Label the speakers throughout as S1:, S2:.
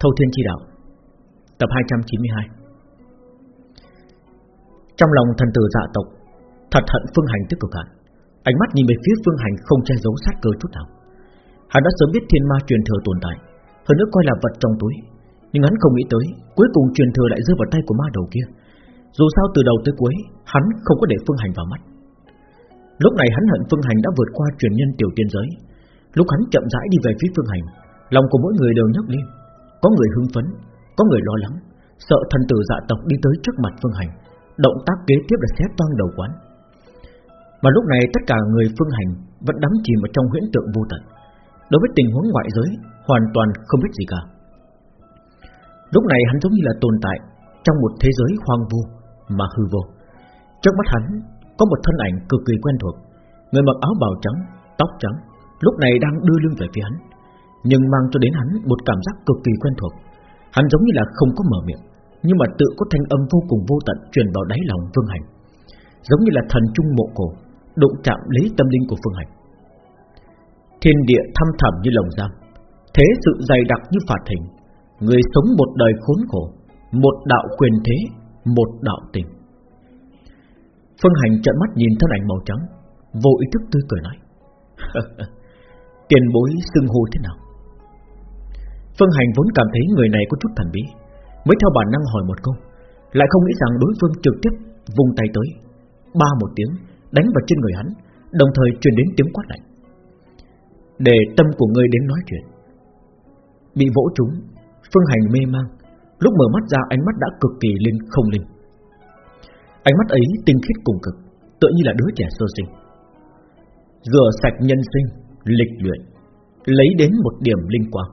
S1: Thâu Thiên Chi Đạo, Tập 292 Trong lòng thần tử dạ tộc, Thật hận Phương Hành tức cực hạn Ánh mắt nhìn về phía Phương Hành không che giấu sát cơ chút nào. Hắn đã sớm biết thiên ma truyền thừa tồn tại, Hơn nữa coi là vật trong túi. Nhưng hắn không nghĩ tới, Cuối cùng truyền thừa lại rơi vào tay của ma đầu kia. Dù sao từ đầu tới cuối, Hắn không có để Phương Hành vào mắt. Lúc này hắn hận Phương Hành đã vượt qua truyền nhân tiểu tiên giới. Lúc hắn chậm rãi đi về phía Phương Hành, Lòng của mỗi người đều nhấc lên. Có người hưng phấn Có người lo lắng Sợ thần tử dạ tộc đi tới trước mặt Phương Hành Động tác kế tiếp là xé toang đầu quán. Mà lúc này tất cả người Phương Hành Vẫn đắm chìm ở trong huyễn tượng vô tận. Đối với tình huống ngoại giới Hoàn toàn không biết gì cả. Lúc này hắn giống như là tồn tại Trong một thế giới hoang vu Mà hư vô. Trước mắt hắn có một thân ảnh cực kỳ quen thuộc Người mặc áo bào trắng, tóc trắng Lúc này đang đưa lưng về phía hắn. Nhưng mang cho đến hắn một cảm giác cực kỳ quen thuộc. Hắn giống như là không có mở miệng, Nhưng mà tự có thanh âm vô cùng vô tận Truyền vào đáy lòng Phương Hành, Giống như là thần trung mộ cổ, Đụng chạm lấy tâm linh của Phương Hành. Thiên địa thăm thẳm như lồng giam, Thế sự dày đặc như phạt hình. Người sống một đời khốn khổ, Một đạo quyền thế, Một đạo tình. Phương Hành trợn mắt nhìn thân ảnh màu trắng, Vô ý thức tươi cười nói, Tiền bối xưng hô thế nào? Phương Hành vốn cảm thấy người này có chút thần bí, Mới theo bản năng hỏi một câu, Lại không nghĩ rằng đối phương trực tiếp Vùng tay tới, Ba một tiếng đánh vào trên người hắn, Đồng thời truyền đến tiếng quát lạnh. Để tâm của ngươi đến nói chuyện. Bị vỗ trúng, Phương Hành mê mang, Lúc mở mắt ra ánh mắt đã cực kỳ linh không linh. Ánh mắt ấy tinh khiết cùng cực, Tựa như là đứa trẻ sơ sinh. Rửa sạch nhân sinh, Lịch luyện, Lấy đến một điểm linh quang.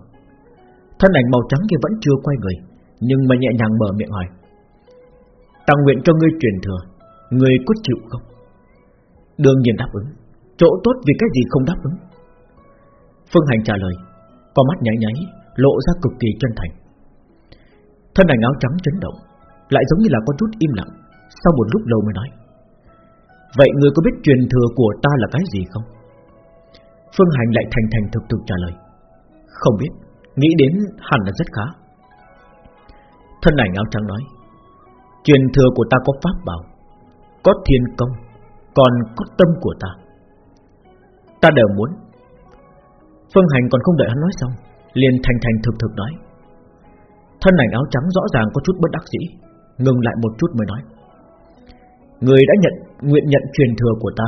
S1: Thân ảnh màu trắng kia vẫn chưa quay người, Nhưng mà nhẹ nhàng mở miệng hỏi. Ta nguyện cho ngươi truyền thừa, Ngươi có chịu không? Đương nhiên đáp ứng. Chỗ tốt vì cái gì không đáp ứng? Phương Hành trả lời Có mắt nháy nháy, Lộ ra cực kỳ chân thành. Thân ảnh áo trắng chấn động, Lại giống như là có chút im lặng, Sau một lúc lâu mới nói. Vậy người có biết truyền thừa của ta là cái gì không? Phương Hành lại thành thành thực thực trả lời. Không biết. Nghĩ đến hẳn là rất khá. Thân ảnh áo trắng nói, Truyền thừa của ta có pháp bảo, Có thiên công, Còn có tâm của ta. Ta đều muốn. Phương Hành còn không đợi hắn nói xong, liền thành thành thực thực nói, Thân ảnh áo trắng rõ ràng có chút bất đắc dĩ, Ngừng lại một chút mới nói, Người đã nhận, nguyện nhận truyền thừa của ta,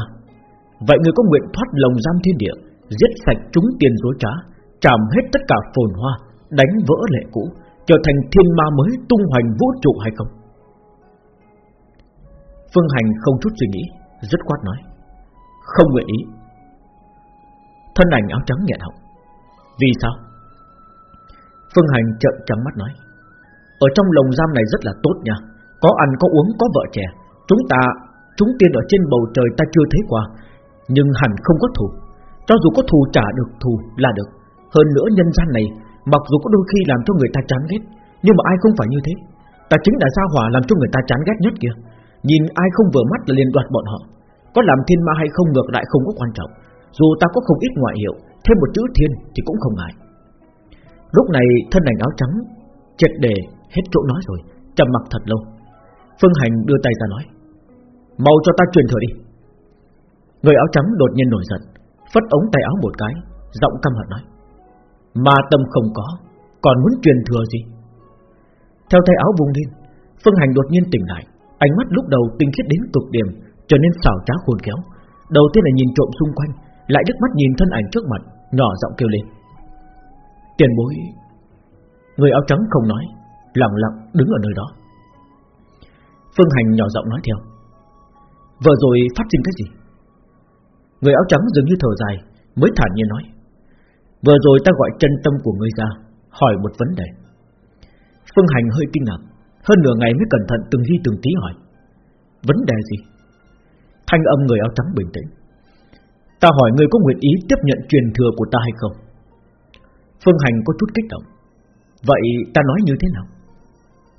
S1: Vậy người có nguyện thoát lồng giam thiên địa, Giết sạch chúng tiền dối trá chạm hết tất cả phồn hoa, Đánh vỡ lệ cũ, Trở thành thiên ma mới tung hoành vũ trụ hay không? Phương Hành không chút suy nghĩ Rất quát nói, Không nguyện ý. Thân ảnh áo trắng nghẹn họng. Vì sao? Phương Hành trợn trắng mắt nói, Ở trong lồng giam này rất là tốt nha, Có ăn có uống có vợ trẻ, Chúng ta, Chúng tiên ở trên bầu trời ta chưa thấy qua, Nhưng hẳn không có thù, Cho dù có thù trả được thù là được. Hơn nữa nhân gian này, Mặc dù có đôi khi làm cho người ta chán ghét, Nhưng mà ai không phải như thế. Ta chính là gia hỏa làm cho người ta chán ghét nhất kia Nhìn ai không vừa mắt là liền đoạt bọn họ. Có làm thiên ma hay không ngược lại không có quan trọng. Dù ta có không ít ngoại hiệu, Thêm một chữ thiên thì cũng không ngại. Lúc này thân ảnh áo trắng, Triệt đề hết chỗ nói rồi, trầm mặc thật lâu. Phương Hành đưa tay ra nói, Mau cho ta truyền thừa đi. Người áo trắng đột nhiên nổi giận, Phất ống tay áo một cái, Giọng căm hận nói mà tâm không có, Còn muốn truyền thừa gì? Theo tay áo buông lên, Phương Hành đột nhiên tỉnh lại. Ánh mắt lúc đầu tinh khiết đến cực điểm, Trở nên xảo trá khôn khéo. Đầu tiên là nhìn trộm xung quanh, Lại đứt mắt nhìn thân ảnh trước mặt, Nhỏ giọng kêu lên. Tiền bối, Người áo trắng không nói, Lặng lặng đứng ở nơi đó. Phương Hành nhỏ giọng nói theo. Vừa rồi phát sinh cái gì? Người áo trắng dường như thở dài, Mới thản nhiên nói. Vừa rồi ta gọi chân tâm của ngươi ra, Hỏi một vấn đề. Phương Hành hơi kinh ngạc, Hơn nửa ngày mới cẩn thận từng ghi từng tí hỏi. Vấn đề gì? Thanh âm người áo trắng bình tĩnh. Ta hỏi ngươi có nguyện ý tiếp nhận truyền thừa của ta hay không? Phương Hành có chút kích động. Vậy ta nói như thế nào?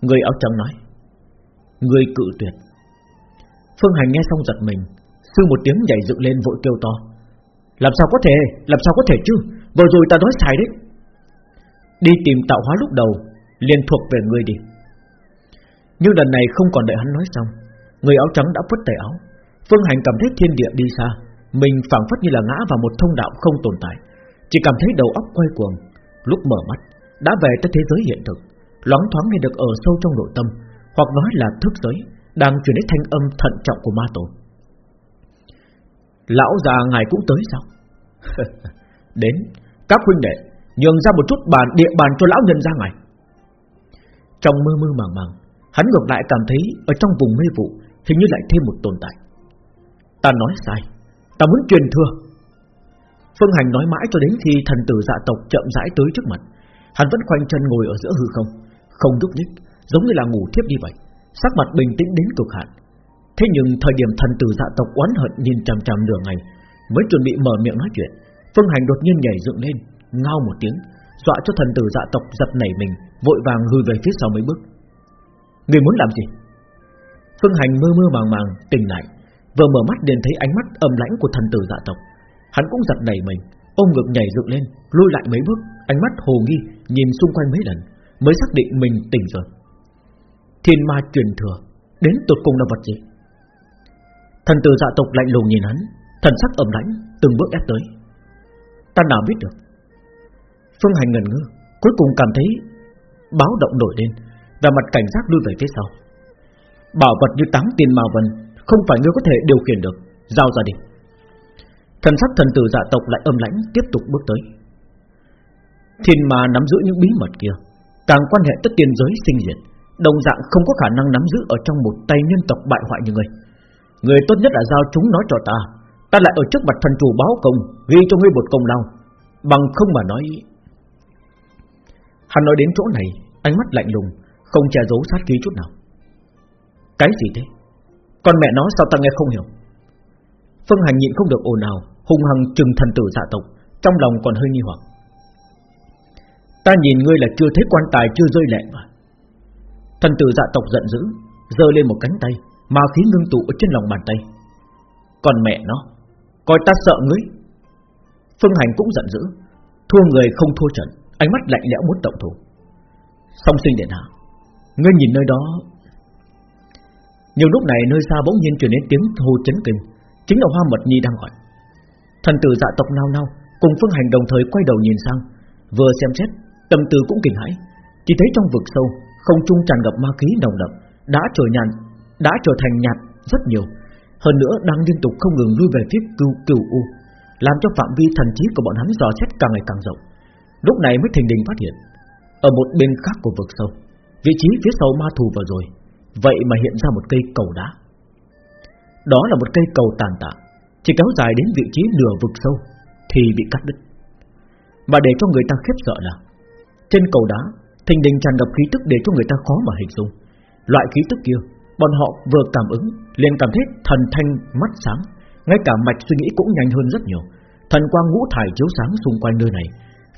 S1: Người áo trắng nói. Người cự tuyệt. Phương Hành nghe xong giật mình Sư một tiếng nhảy dựng lên vội kêu to. Làm sao có thể, Làm sao có thể chứ? Vừa rồi ta nói sai đấy. Đi tìm tạo hóa lúc đầu, liền thuộc về ngươi đi. Nhưng lần này không còn đợi hắn nói xong, Người áo trắng đã phất tay áo. Phương Hành cảm thấy thiên địa đi xa, Mình phảng phất như là ngã vào một thông đạo không tồn tại. Chỉ cảm thấy đầu óc quay cuồng, Lúc mở mắt, Đã về tới thế giới hiện thực. Loáng thoáng nghe được ở sâu trong nội tâm, Hoặc nói là thức giới Đang truyền đến thanh âm thận trọng của ma tổ. Lão già ngài cũng tới sao? Đến các huynh đệ, Nhường ra một chút bàn, địa bàn cho lão nhân ra ngoài. Trong mơ mơ màng màng, Hắn ngược lại cảm thấy Ở trong vùng mê vụ, Hình như lại thêm một tồn tại. Ta nói sai, Ta muốn truyền thừa. Phương Hành nói mãi cho đến khi thần tử dạ tộc chậm rãi tới trước mặt, Hắn vẫn khoanh chân ngồi ở giữa hư không Không nhúc nhích, Giống như là ngủ thiếp đi vậy, Sắc mặt bình tĩnh đến cực hạn. Thế nhưng thời điểm thần tử dạ tộc oán hận nhìn chằm chằm nửa ngày, Mới chuẩn bị mở miệng nói chuyện Phương Hành đột nhiên nhảy dựng lên, Ngao một tiếng, Dọa cho thần tử dạ tộc giật nảy mình, Vội vàng lùi về phía sau mấy bước. Người muốn làm gì? Phương Hành mơ mơ màng màng, tỉnh lại, Vừa mở mắt liền thấy ánh mắt âm lãnh của thần tử dạ tộc. Hắn cũng giật nảy mình, Ôm ngực nhảy dựng lên, Lùi lại mấy bước, Ánh mắt hồ nghi Nhìn xung quanh mấy lần, Mới xác định mình tỉnh rồi. Thiên ma truyền thừa, Đến tột cùng là vật gì? Thần tử dạ tộc lạnh lùng nhìn hắn, Thần sắc ẩm lãnh, Từng bước ép tới. Ta nào biết được. Phương Hành ngần ngơ, Cuối cùng cảm thấy Báo động nổi lên Và mặt cảnh giác lui về phía sau. Bảo vật như táng tiền màu vần Không phải ngươi có thể điều khiển được, Giao ra đi. Thần sắc thần tử dạ tộc lại âm lãnh Tiếp tục bước tới. Thiên ma nắm giữ những bí mật kia, Càng quan hệ tất tiên giới sinh diệt, Đồng dạng không có khả năng nắm giữ Ở trong một tay nhân tộc bại hoại như ngươi Người tốt nhất là giao chúng nói cho ta. Ta lại ở trước mặt thần chủ báo công, Ghi cho ngươi một công lao. Bằng không mà nói, Hắn nói đến chỗ này, Ánh mắt lạnh lùng, Không che giấu sát khí chút nào. Cái gì thế? Con mẹ nó sao ta nghe không hiểu? Phương Hành nhịn không được ồn ào, Hung hăng trừng thần tử dạ tộc, Trong lòng còn hơi nghi hoặc. Ta nhìn ngươi là chưa thấy quan tài, chưa rơi lệ mà. Thần tử dạ tộc giận dữ, giơ lên một cánh tay Mà khí ngưng tụ ở trên lòng bàn tay. Còn mẹ nó Coi ta sợ ngươi. Phương Hành cũng giận dữ. Thua người không thua trận. Ánh mắt lạnh lẽo muốn động thủ Song sinh điện hạ Ngươi nhìn nơi đó. Nhiều lúc này nơi xa bỗng nhiên truyền đến tiếng hô chấn kinh. Chính là hoa mật nhi đang gọi. Thần tử dạ tộc nao nao Cùng phương hành đồng thời quay đầu nhìn sang. Vừa xem xét Tâm tư cũng kinh hãi. Chỉ thấy trong vực sâu Không trung tràn ngập ma khí nồng đậm Đã trở nhạt, Đã trở thành nhạt rất nhiều. Hơn nữa, đang liên tục không ngừng lui về phía cửu cửu u, Làm cho phạm vi thần trí của bọn hắn dò xét càng ngày càng rộng. Lúc này mới thình đình phát hiện, Ở một bên khác của vực sâu, Vị trí phía sau ma thù vừa rồi, Vậy mà hiện ra một cây cầu đá. Đó là một cây cầu tàn tạ, Chỉ kéo dài đến vị trí nửa vực sâu Thì bị cắt đứt. Mà để cho người ta khiếp sợ là, Trên cầu đá, Thình đình tràn ngập khí tức để cho người ta khó mà hình dung. Loại khí tức kia Bọn họ vừa cảm ứng liền cảm thấy thần thanh mắt sáng Ngay cả mạch suy nghĩ cũng nhanh hơn rất nhiều Thần quang ngũ thải chiếu sáng xung quanh nơi này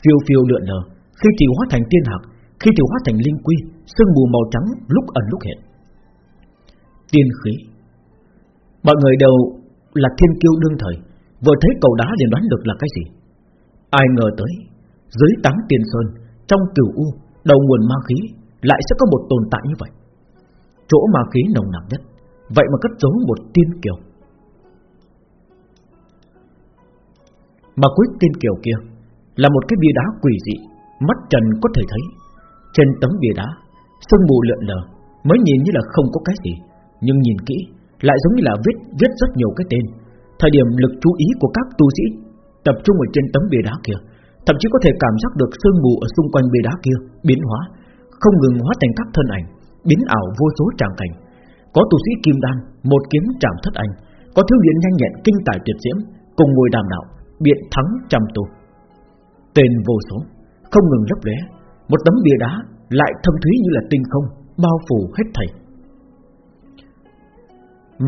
S1: phiêu phiêu lượn lờ, khi thì hóa thành tiên hạc, khi thì hóa thành linh quy, sương mù màu trắng lúc ẩn lúc hiện. Tiên khí. Mọi người đều là thiên kiêu đương thời, vừa thấy cầu đá liền đoán được là cái gì. Ai ngờ tới, dưới táng tiên sơn, trong cửu u, đầu nguồn ma khí lại sẽ có một tồn tại như vậy. Chỗ ma khí nồng nặc nhất, vậy mà cất giấu một tiên kiều. Mà cuối tiên kiều kia là một cái bia đá quỷ dị, mắt trần có thể thấy. Trên tấm bia đá, sương mù lượn lờ, mới nhìn như là không có cái gì, nhưng nhìn kỹ lại giống như là viết viết rất nhiều cái tên. Thời điểm lực chú ý của các tu sĩ tập trung ở trên tấm bia đá kia, thậm chí có thể cảm giác được sương mù ở xung quanh bia đá kia biến hóa, không ngừng hóa thành các thân ảnh, biến ảo vô số tràng cảnh. Có tu sĩ kim đan, một kiếm chạm thất anh, có thiếu niên nhanh nhẹn kinh tài tuyệt diễm, cùng ngồi đàm đạo, biện thắng trăm tu. Tên vô số Không ngừng lấp lóe Một tấm bia đá lại thâm thúy như là tinh không Bao phủ hết thảy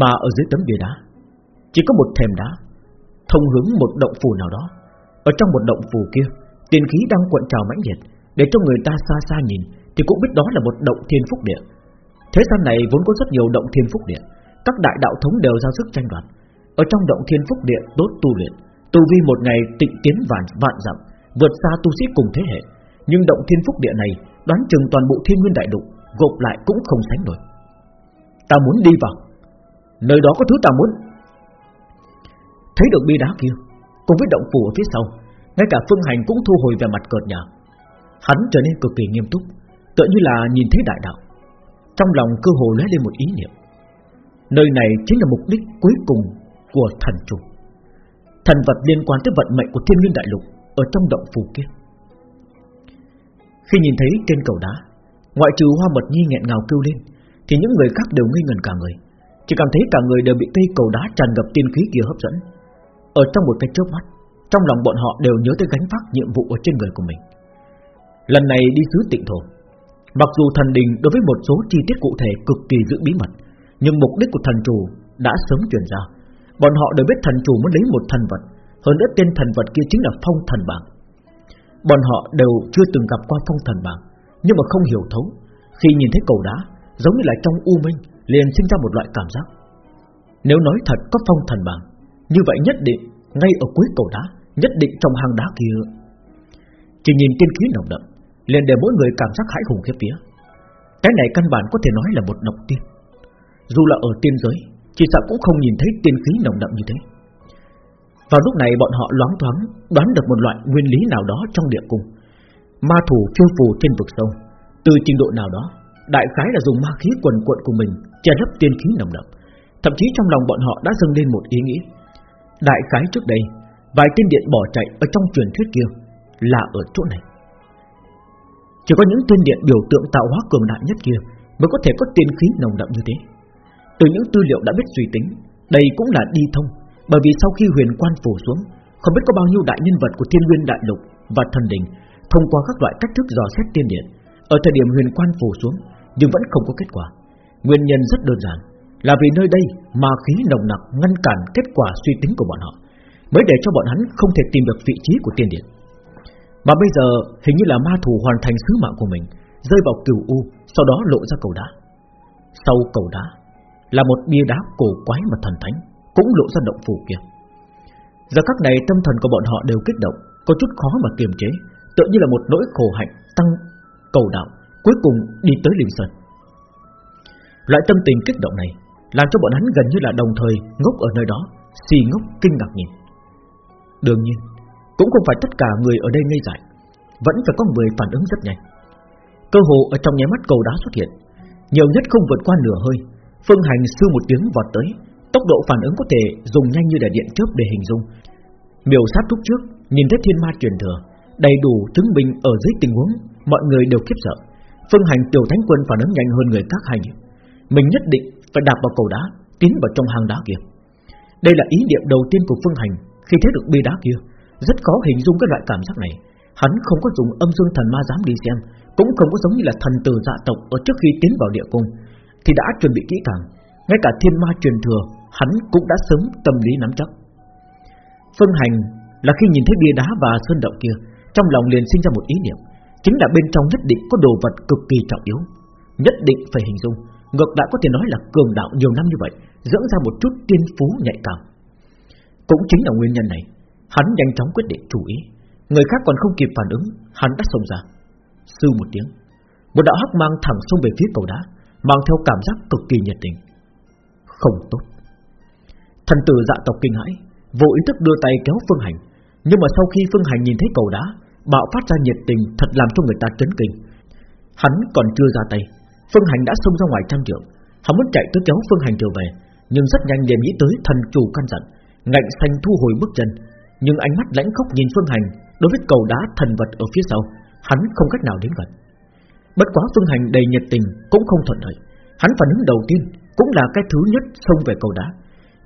S1: Mà ở dưới tấm bia đá Chỉ có một thềm đá Thông hướng một động phủ nào đó Ở trong một động phủ kia Tiền khí đang cuộn trào mãnh liệt Để cho người ta xa xa nhìn thì cũng biết đó là một động thiên phúc địa. Thế gian này vốn có rất nhiều động thiên phúc địa Các đại đạo thống đều ra sức tranh đoạt. Ở trong động thiên phúc địa tốt tu luyện Tu vi một ngày tịnh tiến vạn vạn dặm vượt xa tu sĩ cùng thế hệ, Nhưng động thiên phúc địa này Đoán chừng toàn bộ thiên nguyên đại đục Gộp lại cũng không sánh nổi. Ta muốn đi vào. Nơi đó có thứ ta muốn. Thấy được bi đá kia Cùng với động phủ ở phía sau Ngay cả phương hành cũng thu hồi về mặt cợt nhà Hắn trở nên cực kỳ nghiêm túc. Tựa như là nhìn thấy đại đạo. Trong lòng cơ hồ lóe lên một ý niệm. Nơi này chính là mục đích cuối cùng Của thần chủ. Thần vật liên quan tới vận mệnh của thiên nguyên đại lục Ở trong động phủ kia. Khi nhìn thấy trên cầu đá, Ngoại trừ hoa mật nhi nghẹn ngào kêu lên, Thì những người khác đều ngây ngần cả người. Chỉ cảm thấy cả người đều bị cây cầu đá tràn ngập tiên khí kia hấp dẫn. Ở trong một cái chớp mắt, Trong lòng bọn họ đều nhớ tới gánh vác nhiệm vụ ở trên người của mình. Lần này đi xứ tịnh thổ Mặc dù thần đình đối với một số chi tiết cụ thể cực kỳ giữ bí mật, Nhưng mục đích của thần chủ đã sớm truyền ra. Bọn họ đều biết thần chủ muốn lấy một thần vật, Hơn nữa tên thần vật kia chính là phong thần bảng. Bọn họ đều chưa từng gặp qua phong thần bảng, Nhưng mà không hiểu thấu. Khi nhìn thấy cầu đá, Giống như là trong u minh, liền sinh ra một loại cảm giác. Nếu nói thật có phong thần bảng, Như vậy nhất định Ngay ở cuối cầu đá, Nhất định trong hang đá kia. Chỉ nhìn tiên khí nồng đậm liền để mỗi người cảm giác hãi hùng khiếp vía. Cái này căn bản có thể nói là một động tiên. Dù là ở tiên giới, chỉ sợ cũng không nhìn thấy tiên khí nồng đậm như thế. Vào lúc này bọn họ loáng thoáng đoán được một loại nguyên lý nào đó trong địa cung. Ma thủ trôi phù trên vực sâu, từ trình độ nào đó, đại khái là dùng ma khí quần cuộn của mình che lấp tiên khí nồng đậm. Thậm chí trong lòng bọn họ đã dâng lên một ý nghĩ. Đại khái trước đây, vài tiên điện bỏ chạy ở trong truyền thuyết kia là ở chỗ này. Chỉ có những tiên điện biểu tượng tạo hóa cường đại nhất kia Mới có thể có tiên khí nồng đậm như thế. Từ những tư liệu đã biết suy tính, Đây cũng là đi thông, Bởi vì sau khi huyền quan phủ xuống, Không biết có bao nhiêu đại nhân vật của thiên nguyên đại lục Và thần đình Thông qua các loại cách thức dò xét tiên điện Ở thời điểm huyền quan phủ xuống Nhưng vẫn không có kết quả. Nguyên nhân rất đơn giản, Là vì nơi đây mà khí nồng nặc ngăn cản kết quả suy tính của bọn họ, Mới để cho bọn hắn không thể tìm được vị trí của tiên điện mà bây giờ, hình như là ma thủ hoàn thành sứ mạng của mình, Rơi vào cửu u, Sau đó lộ ra cầu đá. Sau cầu đá, Là một bia đá cổ quái mà thần thánh Cũng lộ ra động phủ kia. Giờ các này, tâm thần của bọn họ đều kích động, Có chút khó mà kiềm chế, Tựa như là một nỗi khổ hạnh tăng cầu đạo, Cuối cùng đi tới linh sơn. Loại tâm tình kích động này Làm cho bọn hắn gần như là đồng thời Ngốc ở nơi đó Xì ngốc kinh ngạc nhìn. Đương nhiên cũng không phải tất cả người ở đây ngây dại, Vẫn phải có người phản ứng rất nhanh. Cơ hồ ở trong nháy mắt cầu đá xuất hiện, Nhiều nhất không vượt qua nửa hơi, Phương hành sư một tiếng vọt tới, Tốc độ phản ứng có thể dùng nhanh như là điện chớp để hình dung. Miểu sát lúc trước, Nhìn thấy thiên ma truyền thừa, Đầy đủ chứng minh ở dưới tình huống, Mọi người đều khiếp sợ. Phương hành tiểu thánh quân phản ứng nhanh hơn người khác hành Mình nhất định phải đạp vào cầu đá, Tiến vào trong hang đá kia. Đây là ý niệm đầu tiên của Phương Hành Khi thấy được bia đá kia rất khó hình dung cái loại cảm giác này. Hắn không có dùng âm dương thần ma dám đi xem, Cũng không có giống như là thần tử dạ tộc Ở trước khi tiến vào địa cung, Thì đã chuẩn bị kỹ càng. Ngay cả thiên ma truyền thừa, Hắn cũng đã sớm tâm lý nắm chắc. Phương hành là khi nhìn thấy bia đá và sơn động kia, Trong lòng liền sinh ra một ý niệm, Chính là bên trong nhất định có đồ vật cực kỳ trọng yếu, Nhất định phải hình dung. Ngược lại có thể nói là cường đạo nhiều năm như vậy Dưỡng ra một chút tiên phú nhạy cảm. Cũng chính là nguyên nhân này Hắn nhanh chóng quyết định chủ ý. Người khác còn không kịp phản ứng, Hắn đã xông ra. Sư một tiếng, Một đạo hắc mang thẳng xông về phía cầu đá, Mang theo cảm giác cực kỳ nhiệt tình. Không tốt. Thần tử dạ tộc kinh hãi, Vô ý thức đưa tay kéo Phương Hành. Nhưng mà sau khi Phương Hành nhìn thấy cầu đá, Bạo phát ra nhiệt tình thật làm cho người ta chấn kinh. Hắn còn chưa ra tay, Phương Hành đã xông ra ngoài trăm trượng. Hắn muốn chạy tới kéo Phương Hành trở về, Nhưng rất nhanh liền nghĩ tới thần chủ căn dặn, Ngạnh xanh thu hồi bước chân nhưng ánh mắt lãnh khốc nhìn Phương Hành Đối với cầu đá thần vật ở phía sau, Hắn không cách nào đến gần. Bất quá Phương Hành đầy nhiệt tình Cũng không thuận lợi. Hắn phản ứng đầu tiên Cũng là cái thứ nhất xông về cầu đá.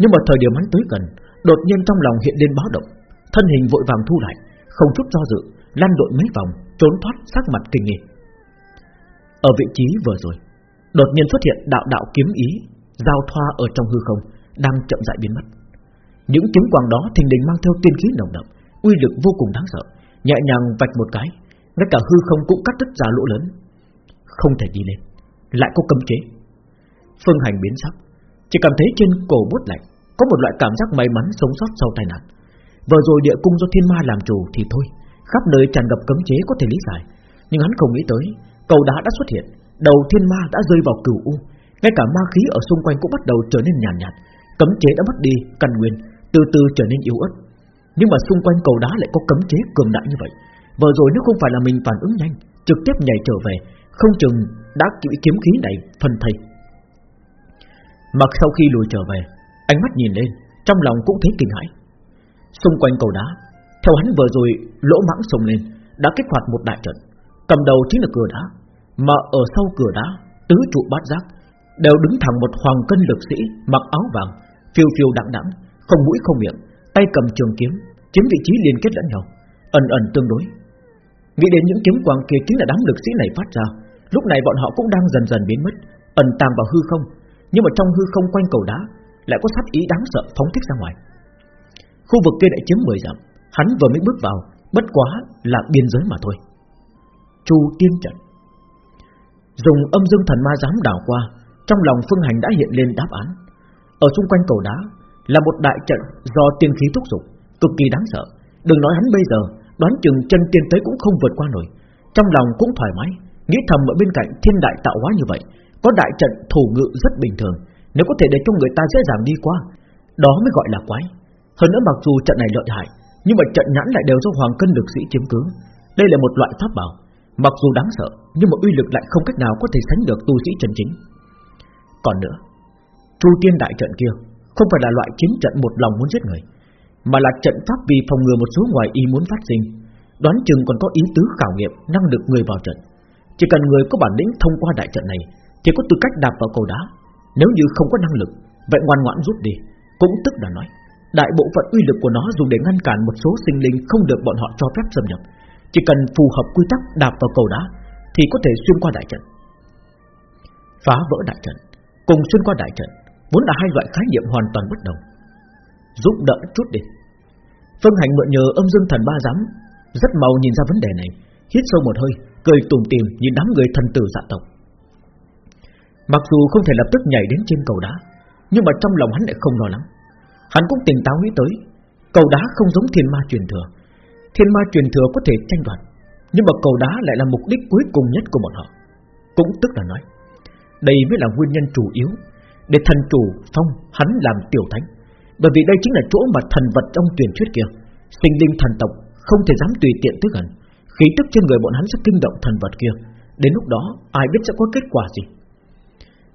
S1: Nhưng mà thời điểm hắn tới gần, Đột nhiên trong lòng hiện lên báo động. Thân hình vội vàng thu lại, Không chút do dự, lăn lộn mấy vòng, Trốn thoát sắc mặt kinh nghi Ở vị trí vừa rồi, Đột nhiên xuất hiện đạo đạo kiếm ý, Giao thoa ở trong hư không, Đang chậm rãi biến mất những kiếm quang đó thình lình mang theo tiên khí nồng đậm, uy lực vô cùng đáng sợ, nhẹ nhàng vạch một cái, ngay cả hư không cũng cắt đứt ra lỗ lớn. Không thể đi lên, lại có cấm chế. Phương Hành biến sắc, chỉ cảm thấy trên cổ bút lạnh, có một loại cảm giác may mắn sống sót sau tai nạn. Vừa rồi địa cung do thiên ma làm chủ thì thôi, khắp nơi tràn ngập cấm chế có thể lý giải, Nhưng hắn không nghĩ tới Cầu đá đã xuất hiện Đầu thiên ma đã rơi vào cửu u Ngay cả ma khí ở xung quanh cũng bắt đầu trở nên nhàn nhạt, nhạt Cấm chế đã mất đi căn nguyên từ từ trở nên yếu ớt. Nhưng mà xung quanh cầu đá lại có cấm chế cường đại như vậy. Vừa rồi nếu không phải là mình phản ứng nhanh, Trực tiếp nhảy trở về, Không chừng đã bị kiếm khí này phân thây. Mặc sau khi lùi trở về, Ánh mắt nhìn lên, Trong lòng cũng thấy kinh hãi. Xung quanh cầu đá, Theo hắn vừa rồi, lỗ mãng sông lên, Đã kích hoạt một đại trận. Cầm đầu chính là cửa đá, Mà ở sau cửa đá, Tứ trụ bát giác, Đều đứng thẳng một hoàng cân lực sĩ, Mặc áo vàng, Phiêu phiêu đặng đẳng không mũi không miệng, Tay cầm trường kiếm, Chiếm vị trí liên kết lẫn nhau, Ẩn ẩn tương đối. Nghĩ đến những kiếm quang kia chính là đám lực sĩ này phát ra, Lúc này bọn họ cũng đang dần dần biến mất, Ẩn tàng vào hư không, Nhưng mà trong hư không quanh cầu đá Lại có sát ý đáng sợ phóng thích ra ngoài. Khu vực kia đã chiếm 10 dặm, Hắn vừa mới bước vào, Bất quá là biên giới mà thôi. Chu tiên trận. Dùng âm dương thần ma dám đảo qua, Trong lòng phương hành đã hiện lên đáp án. Ở xung quanh cầu đá là một đại trận do tiên khí thúc dục Cực kỳ đáng sợ. Đừng nói hắn bây giờ, Đoán chừng chân tiên tới cũng không vượt qua nổi. Trong lòng cũng thoải mái, Nghĩ thầm ở bên cạnh thiên đại tạo hóa như vậy, Có đại trận thủ ngự rất bình thường. Nếu có thể để cho người ta dễ dàng đi qua, Đó mới gọi là quái. Hơn nữa mặc dù trận này lợi hại, Nhưng mà trận nhãn lại đều do hoàng cân lực sĩ chiếm cứ. Đây là một loại pháp bảo, Mặc dù đáng sợ, Nhưng mà uy lực lại không cách nào có thể sánh được tu sĩ chân chính. Còn nữa, Chu tiên đại trận kia không phải là loại chiến trận một lòng muốn giết người, Mà là trận pháp vì phòng ngừa một số ngoài ý muốn phát sinh. Đoán chừng còn có ý tứ khảo nghiệm Năng lực người vào trận. Chỉ cần người có bản lĩnh thông qua đại trận này, Thì có tư cách đạp vào cầu đá. Nếu như không có năng lực, Vậy ngoan ngoãn rút đi, Cũng tức là nói. Đại bộ phận uy lực của nó dùng để ngăn cản một số sinh linh Không được bọn họ cho phép xâm nhập. Chỉ cần phù hợp quy tắc đạp vào cầu đá, Thì có thể xuyên qua đại trận. Phá vỡ đại trận, Cùng xuyên qua đại trận Vốn là hai loại khái niệm hoàn toàn bất đồng. Giúp đỡ chút đi. Phương Hành mượn nhờ âm dương thần ba giám, Rất mau nhìn ra vấn đề này, Hít sâu một hơi, Cười tủm tìm nhìn đám người thần tử dạ tộc. Mặc dù không thể lập tức nhảy đến trên cầu đá, Nhưng mà trong lòng hắn lại không lo lắng. Hắn cũng tỉnh táo nghĩ tới, Cầu đá không giống thiên ma truyền thừa. Thiên ma truyền thừa có thể tranh đoạt, Nhưng mà cầu đá lại là mục đích cuối cùng nhất của bọn họ. Cũng tức là nói, Đây mới là nguyên nhân chủ yếu để thần chủ phong hắn làm tiểu thánh. Bởi vì đây chính là chỗ mà thần vật trong truyền thuyết kia. Sinh linh thần tộc không thể dám tùy tiện tới gần. Khí tức trên người bọn hắn sẽ kinh động thần vật kia. Đến lúc đó, ai biết sẽ có kết quả gì?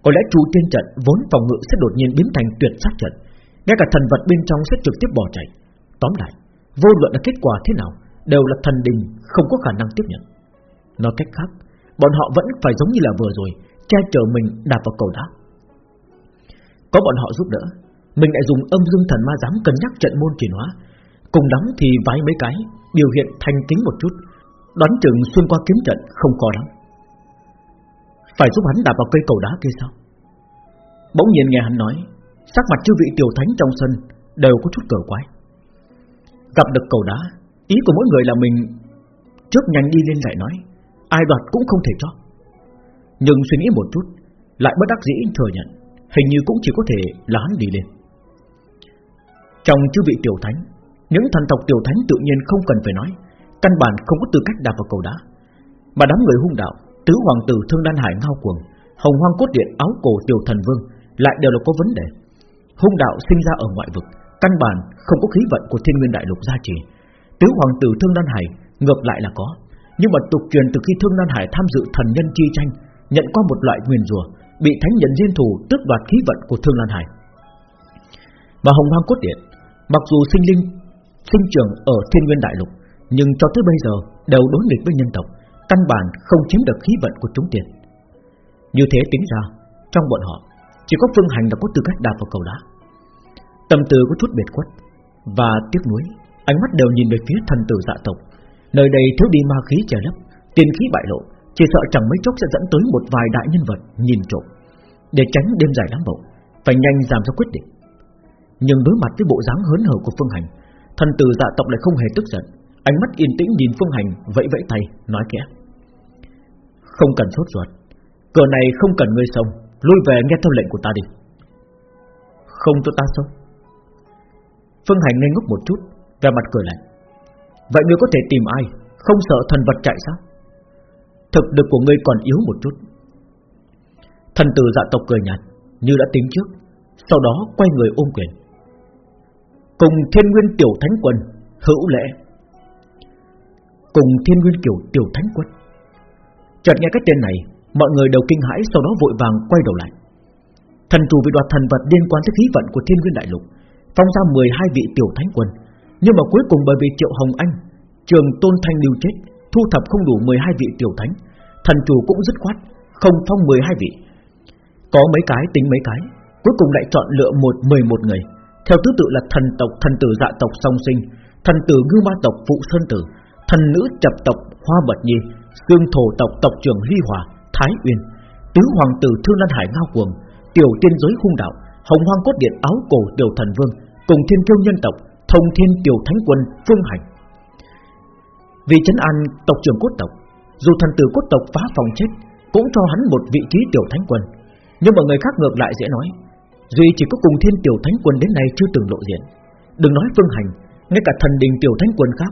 S1: Có lẽ chủ tiên trận vốn phòng ngự sẽ đột nhiên biến thành tuyệt sát trận. Ngay cả thần vật bên trong sẽ trực tiếp bỏ chạy. Tóm lại, Vô luận là kết quả thế nào, Đều là thần đình không có khả năng tiếp nhận. Nói cách khác, Bọn họ vẫn phải giống như là vừa rồi, Che chở mình đạp vào cầu đá. Có bọn họ giúp đỡ. Mình lại dùng âm dương thần ma dám cân nhắc trận môn chuyển hóa. Cùng lắm thì vái mấy cái, Biểu hiện thành kính một chút. Đoán chừng xuyên qua kiếm trận không khó lắm. Phải giúp hắn đạp vào cây cầu đá kia sao? Bỗng nhiên nghe hắn nói, Sắc mặt chư vị tiểu thánh trong sân Đều có chút cờ quái. Gặp được cầu đá, Ý của mỗi người là mình Trước nhanh đi lên lại nói, Ai đoạt cũng không thể cho. Nhưng suy nghĩ một chút, Lại bất đắc dĩ thừa nhận. Hình như cũng chỉ có thể là hắn đi lên. Trong chư vị tiểu thánh, Những thần tộc tiểu thánh tự nhiên không cần phải nói, Căn bản không có tư cách đạp vào cầu đá. Mà đám người hung đạo, Tứ hoàng tử thương đan hải ngao cuồng, Hồng hoang cốt điện áo cổ tiểu thần vương Lại đều là có vấn đề. Hung đạo sinh ra ở ngoại vực, Căn bản không có khí vận của thiên nguyên đại lục gia trì. Tứ hoàng tử Thương Đan Hải Ngược lại là có, Nhưng mà tục truyền từ khi Thương Đan Hải tham dự thần nhân chi tranh, Nhận qua một loại nguyền rùa Bị thánh nhân diên thủ tước đoạt khí vận của Thương Lan Hải. Và Hồng Hoang Cốt Điện, Mặc dù sinh linh, Sinh trưởng ở thiên nguyên đại lục, Nhưng cho tới bây giờ đều đối nghịch với nhân tộc, Căn bản không chiếm được khí vận của chúng tiền Như thế tính ra, Trong bọn họ, Chỉ có Phương Hành là có tư cách đạp vào cầu đá. Tâm tư có chút biệt khuất, Và tiếc nuối, Ánh mắt đều nhìn về phía thần tử dạ tộc. Nơi đây thiếu đi ma khí che lấp, Tiên khí bại lộ chỉ sợ chẳng mấy chốc sẽ dẫn tới một vài đại nhân vật Nhìn trộm. Để tránh đêm dài đám bộ Phải nhanh làm ra quyết định. Nhưng đối mặt với bộ dáng hớn hở của Phương Hành, Thần tử dạ tộc lại không hề tức giận. Ánh mắt yên tĩnh nhìn Phương Hành Vẫy vẫy tay, nói kẽ Không cần sốt ruột Cờ này không cần ngươi sông Lui về nghe theo lệnh của ta đi. Không cho ta sông Phương Hành ngây ngốc một chút Về mặt cười lạnh. Vậy ngươi có thể tìm ai? Không sợ thần vật chạy sao? Thực lực của ngươi còn yếu một chút. Thần tử dạ tộc cười nhạt, Như đã tính trước, Sau đó quay người ôm quyền. Cùng thiên nguyên tiểu thánh quân Hữu lễ. Cùng thiên nguyên kiểu tiểu thánh quân. Chợt nghe cái tên này, Mọi người đều kinh hãi, sau đó vội vàng quay đầu lại. Thần chủ vì đoạt thần vật liên quan tới khí vận của thiên nguyên đại lục, Phong ra 12 vị tiểu thánh quân. Nhưng mà cuối cùng bởi vì Triệu Hồng Anh, Trường Tôn Thanh lưu chết Thu thập không đủ 12 vị tiểu thánh, Thần chủ cũng dứt khoát, Không phong 12 vị. Có mấy cái tính mấy cái, Cuối cùng lại chọn lựa một 11 người. Theo thứ tự là thần tộc, thần tử dạ tộc song sinh, Thần tử ngư ma tộc phụ sơn tử, Thần nữ chập tộc hoa bật nhi, Xương thổ tộc tộc trưởng ly hòa, Thái uyên, Tứ hoàng tử thương lan hải ngao cuồng, Tiểu tiên giới hung đạo, Hồng hoang cốt điện áo cổ tiểu thần vương, Cùng thiên kiêu nhân tộc, Thông thiên tiểu thánh quân phương hành. Vì chấn an tộc trưởng cốt tộc, Dù thần tử cốt tộc phá phòng chết, Cũng cho hắn một vị trí tiểu thánh quân. Nhưng mà người khác ngược lại dễ nói, Duy chỉ có cùng thiên tiểu thánh quân đến nay chưa từng lộ diện. Đừng nói phương hành, Ngay cả thần đình tiểu thánh quân khác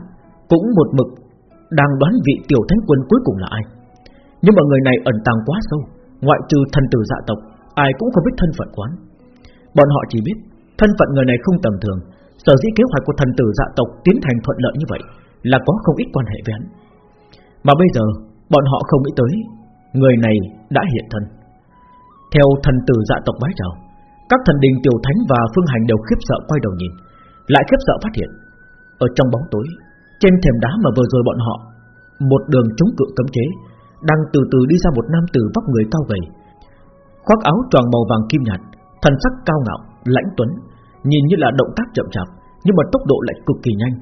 S1: Cũng một mực Đang đoán vị tiểu thánh quân cuối cùng là ai. Nhưng mà người này ẩn tàng quá sâu, Ngoại trừ thần tử dạ tộc, Ai cũng không biết thân phận quán Bọn họ chỉ biết thân phận người này không tầm thường, Sở dĩ kế hoạch của thần tử dạ tộc Tiến thành thuận lợi như vậy. Là có không ít quan hệ với hắn. Mà bây giờ bọn họ không nghĩ tới Người này đã hiện thân. Theo thần tử dạ tộc bái chào Các thần đình tiểu thánh và phương hành đều khiếp sợ quay đầu nhìn Lại khiếp sợ phát hiện Ở trong bóng tối Trên thềm đá mà vừa rồi bọn họ Một đường chống cự cấm chế Đang từ từ đi ra một nam tử vóc người cao gầy. Khoác áo tròn màu vàng kim nhạt, thần sắc cao ngạo, lãnh tuấn, nhìn như là động tác chậm chạp, nhưng mà tốc độ lại cực kỳ nhanh,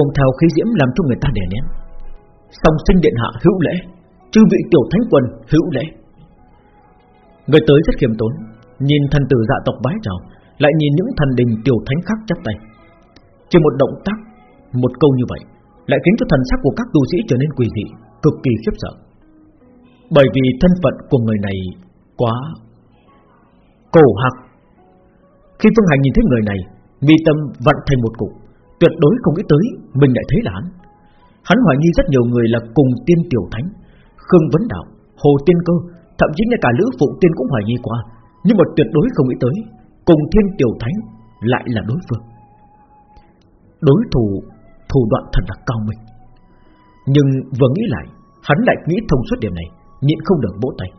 S1: ôm theo khí diễm làm cho người ta đè nén. Song sinh điện hạ hữu lễ, chư vị tiểu thánh quân hữu lễ. Người tới rất khiêm tốn, nhìn thần tử dạ tộc bái chào, lại nhìn những thần đình tiểu thánh khác chắp tay. Chỉ một động tác, một câu như vậy, lại khiến cho thần sắc của các tu sĩ trở nên quỷ dị, cực kỳ khiếp sợ. Bởi vì thân phận của người này quá Cổ hạc Khi Phương Hành nhìn thấy người này Mi tâm vận thành một cục Tuyệt đối không nghĩ tới Mình lại thấy là hắn. Hắn hoài nghi rất nhiều người là cùng tiên tiểu thánh Khương Vấn Đạo, Hồ Tiên Cơ Thậm chí ngay cả Lữ Phụ Tiên cũng hoài nghi qua. Nhưng mà tuyệt đối không nghĩ tới Cùng thiên tiểu thánh lại là đối phương. Đối thủ Thủ đoạn thật là cao minh. Nhưng vừa nghĩ lại Hắn lại nghĩ thông suốt điểm này Nhịn không được vỗ tay.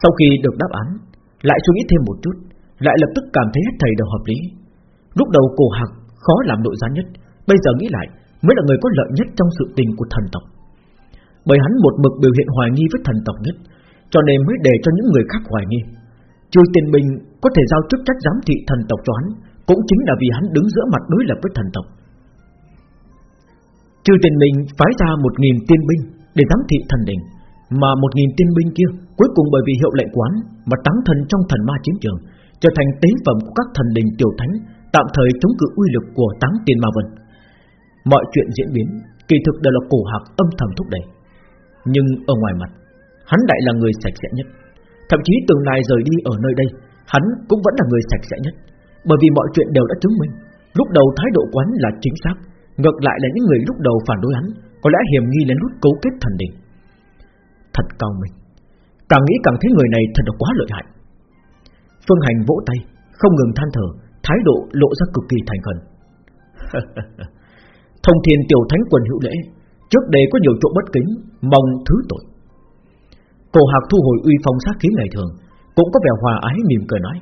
S1: Sau khi được đáp án lại suy nghĩ thêm một chút Lại lập tức cảm thấy hết thầy đều hợp lý. Lúc đầu cổ hạc khó làm nội gián nhất. Bây giờ nghĩ lại, Mới là người có lợi nhất trong sự tình của thần tộc. Bởi hắn một mực biểu hiện hoài nghi với thần tộc nhất, Cho nên mới để cho những người khác hoài nghi. Trừ tiền bình có thể giao chức trách giám thị thần tộc cho hắn, Cũng chính là vì hắn đứng giữa mặt đối lập với thần tộc. Trừ tiền bình phái ra một nghìn tiên binh Để giám thị thần đình, mà một nghìn tiên binh kia Cuối cùng bởi vì hiệu lệnh quán Mà táng thần trong thần ma chiến trường, Trở thành tế phẩm của các thần đình tiểu thánh Tạm thời chống cự uy lực của táng tiền ma vân. Mọi chuyện diễn biến, Kỳ thực đều là cổ hạc âm thầm thúc đẩy. Nhưng ở ngoài mặt, Hắn đại là người sạch sẽ nhất. Thậm chí tương lai rời đi ở nơi đây, Hắn cũng vẫn là người sạch sẽ nhất. Bởi vì mọi chuyện đều đã chứng minh, Lúc đầu thái độ quán là chính xác, Ngược lại là những người lúc đầu phản đối hắn, Có lẽ hiểm nghi lén lút cấu kết thần đình Thật cao minh. Càng nghĩ càng thấy người này thật là quá lợi hại. Phương Hành vỗ tay, Không ngừng than thở. Thái độ lộ ra cực kỳ thành khẩn. Thông thiên tiểu thánh quần hữu lễ, Trước đây có nhiều chỗ bất kính, Mong thứ tội. Cổ hạc thu hồi uy phong sát khí ngày thường, Cũng có vẻ hòa ái mỉm cười nói.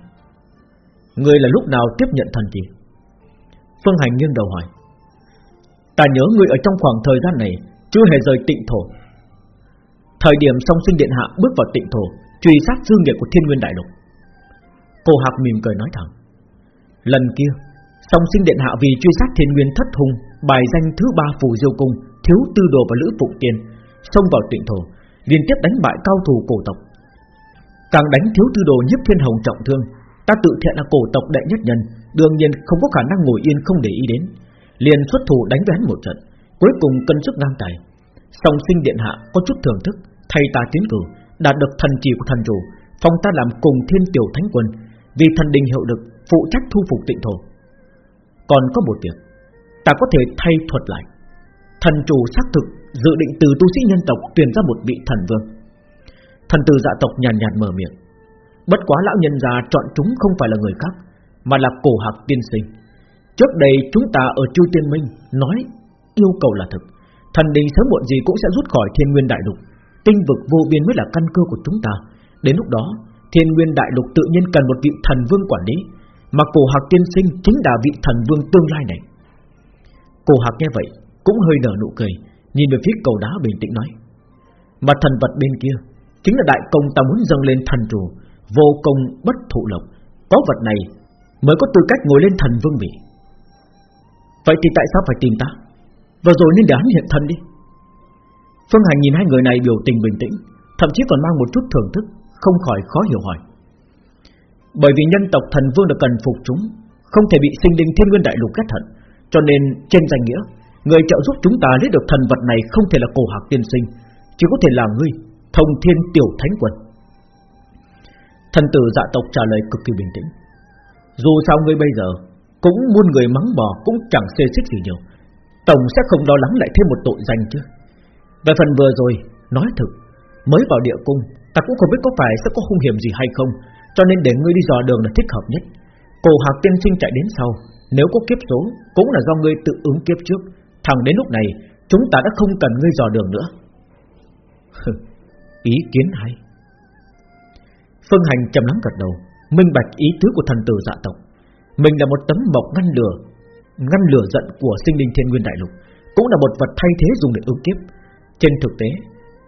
S1: Người là lúc nào tiếp nhận thần chỉ Phương Hành nghiêng đầu hỏi. Ta nhớ người ở trong khoảng thời gian này Chưa hề rời tịnh thổ. Thời điểm song sinh điện hạ bước vào tịnh thổ, Truy sát dương nghiệp của thiên nguyên đại lục. Cô Hạc mỉm cười nói thẳng. Lần kia, Song sinh điện hạ vì truy sát thiên nguyên thất hùng, Bài danh thứ ba phù diêu cung, Thiếu tư đồ và lữ phụng tiên, Xông vào tịnh thổ, Liên tiếp đánh bại cao thủ cổ tộc. Càng đánh thiếu tư đồ nhiếp thiên hồng trọng thương, Ta tự thiện là cổ tộc đệ nhất nhân, Đương nhiên không có khả năng ngồi yên không để ý đến. Liền xuất thủ đánh với hắn một trận, Cuối cùng cân sức ngang tài. Song sinh điện hạ có chút thưởng thức, Thay ta tiến cử, Đạt được thần chỉ của thần chủ, Phong ta làm cùng thiên tiểu thánh quân. Vì thần đình hiệu lực Phụ trách thu phục tịnh thổ. Còn có một việc Ta có thể thay thuật lại. Thần chủ xác thực Dự định từ tu sĩ nhân tộc tuyển ra một vị thần vương. Thần tử dạ tộc nhàn nhạt, nhạt mở miệng. Bất quá lão nhân già chọn chúng không phải là người khác Mà là cổ hạc tiên sinh. Trước đây chúng ta ở Chu Tiên Minh Nói yêu cầu là thực. Thần đình sớm muộn gì cũng sẽ rút khỏi thiên nguyên đại lục. Tinh vực vô biên mới là căn cơ của chúng ta. Đến lúc đó Thiên nguyên đại lục tự nhiên cần một vị thần vương quản lý. Mà cổ hạc tiên sinh chính là vị thần vương tương lai này. Cổ hạc nghe vậy, Cũng hơi nở nụ cười, Nhìn về phía cầu đá bình tĩnh nói. Mà thần vật bên kia, Chính là đại công ta muốn dâng lên thần chủ, Vô công bất thụ lộc. Có vật này, mới có tư cách ngồi lên thần vương vị. Vậy thì tại sao phải tìm ta? Vừa rồi nên để hắn hiện thân đi. Phương Hành nhìn hai người này biểu tình bình tĩnh, Thậm chí còn mang một chút thưởng thức, Không khỏi khó hiểu hỏi. Bởi vì nhân tộc thần vương được cần phục chúng, Không thể bị sinh linh thiên nguyên đại lục ghét hận. Cho nên, trên danh nghĩa, Người trợ giúp chúng ta lấy được thần vật này Không thể là cổ hạc tiên sinh, Chỉ có thể là ngươi, Thông thiên tiểu thánh quân Thần tử dạ tộc trả lời cực kỳ bình tĩnh. Dù sao ngươi bây giờ Cũng muôn người mắng bò Cũng chẳng xê xích gì nhiều. Tổng sẽ không lo lắng lại thêm một tội danh chứ. Về phần vừa rồi, Nói thực, Mới vào địa cung, Ta cũng không biết có phải sẽ có hung hiểm gì hay không. Cho nên để ngươi đi dò đường là thích hợp nhất. Cổ hạc tiên sinh chạy đến sau. Nếu có kiếp số, Cũng là do ngươi tự ứng kiếp trước. Thẳng đến lúc này, Chúng ta đã không cần ngươi dò đường nữa. Ý kiến hay. Phương Hành trầm lắng gật đầu, Minh bạch ý tứ của thần tử dạ tộc. Mình là một tấm bọc ngăn lửa Ngăn lửa giận của sinh linh thiên nguyên đại lục, Cũng là một vật thay thế dùng để ứng kiếp. Trên thực tế,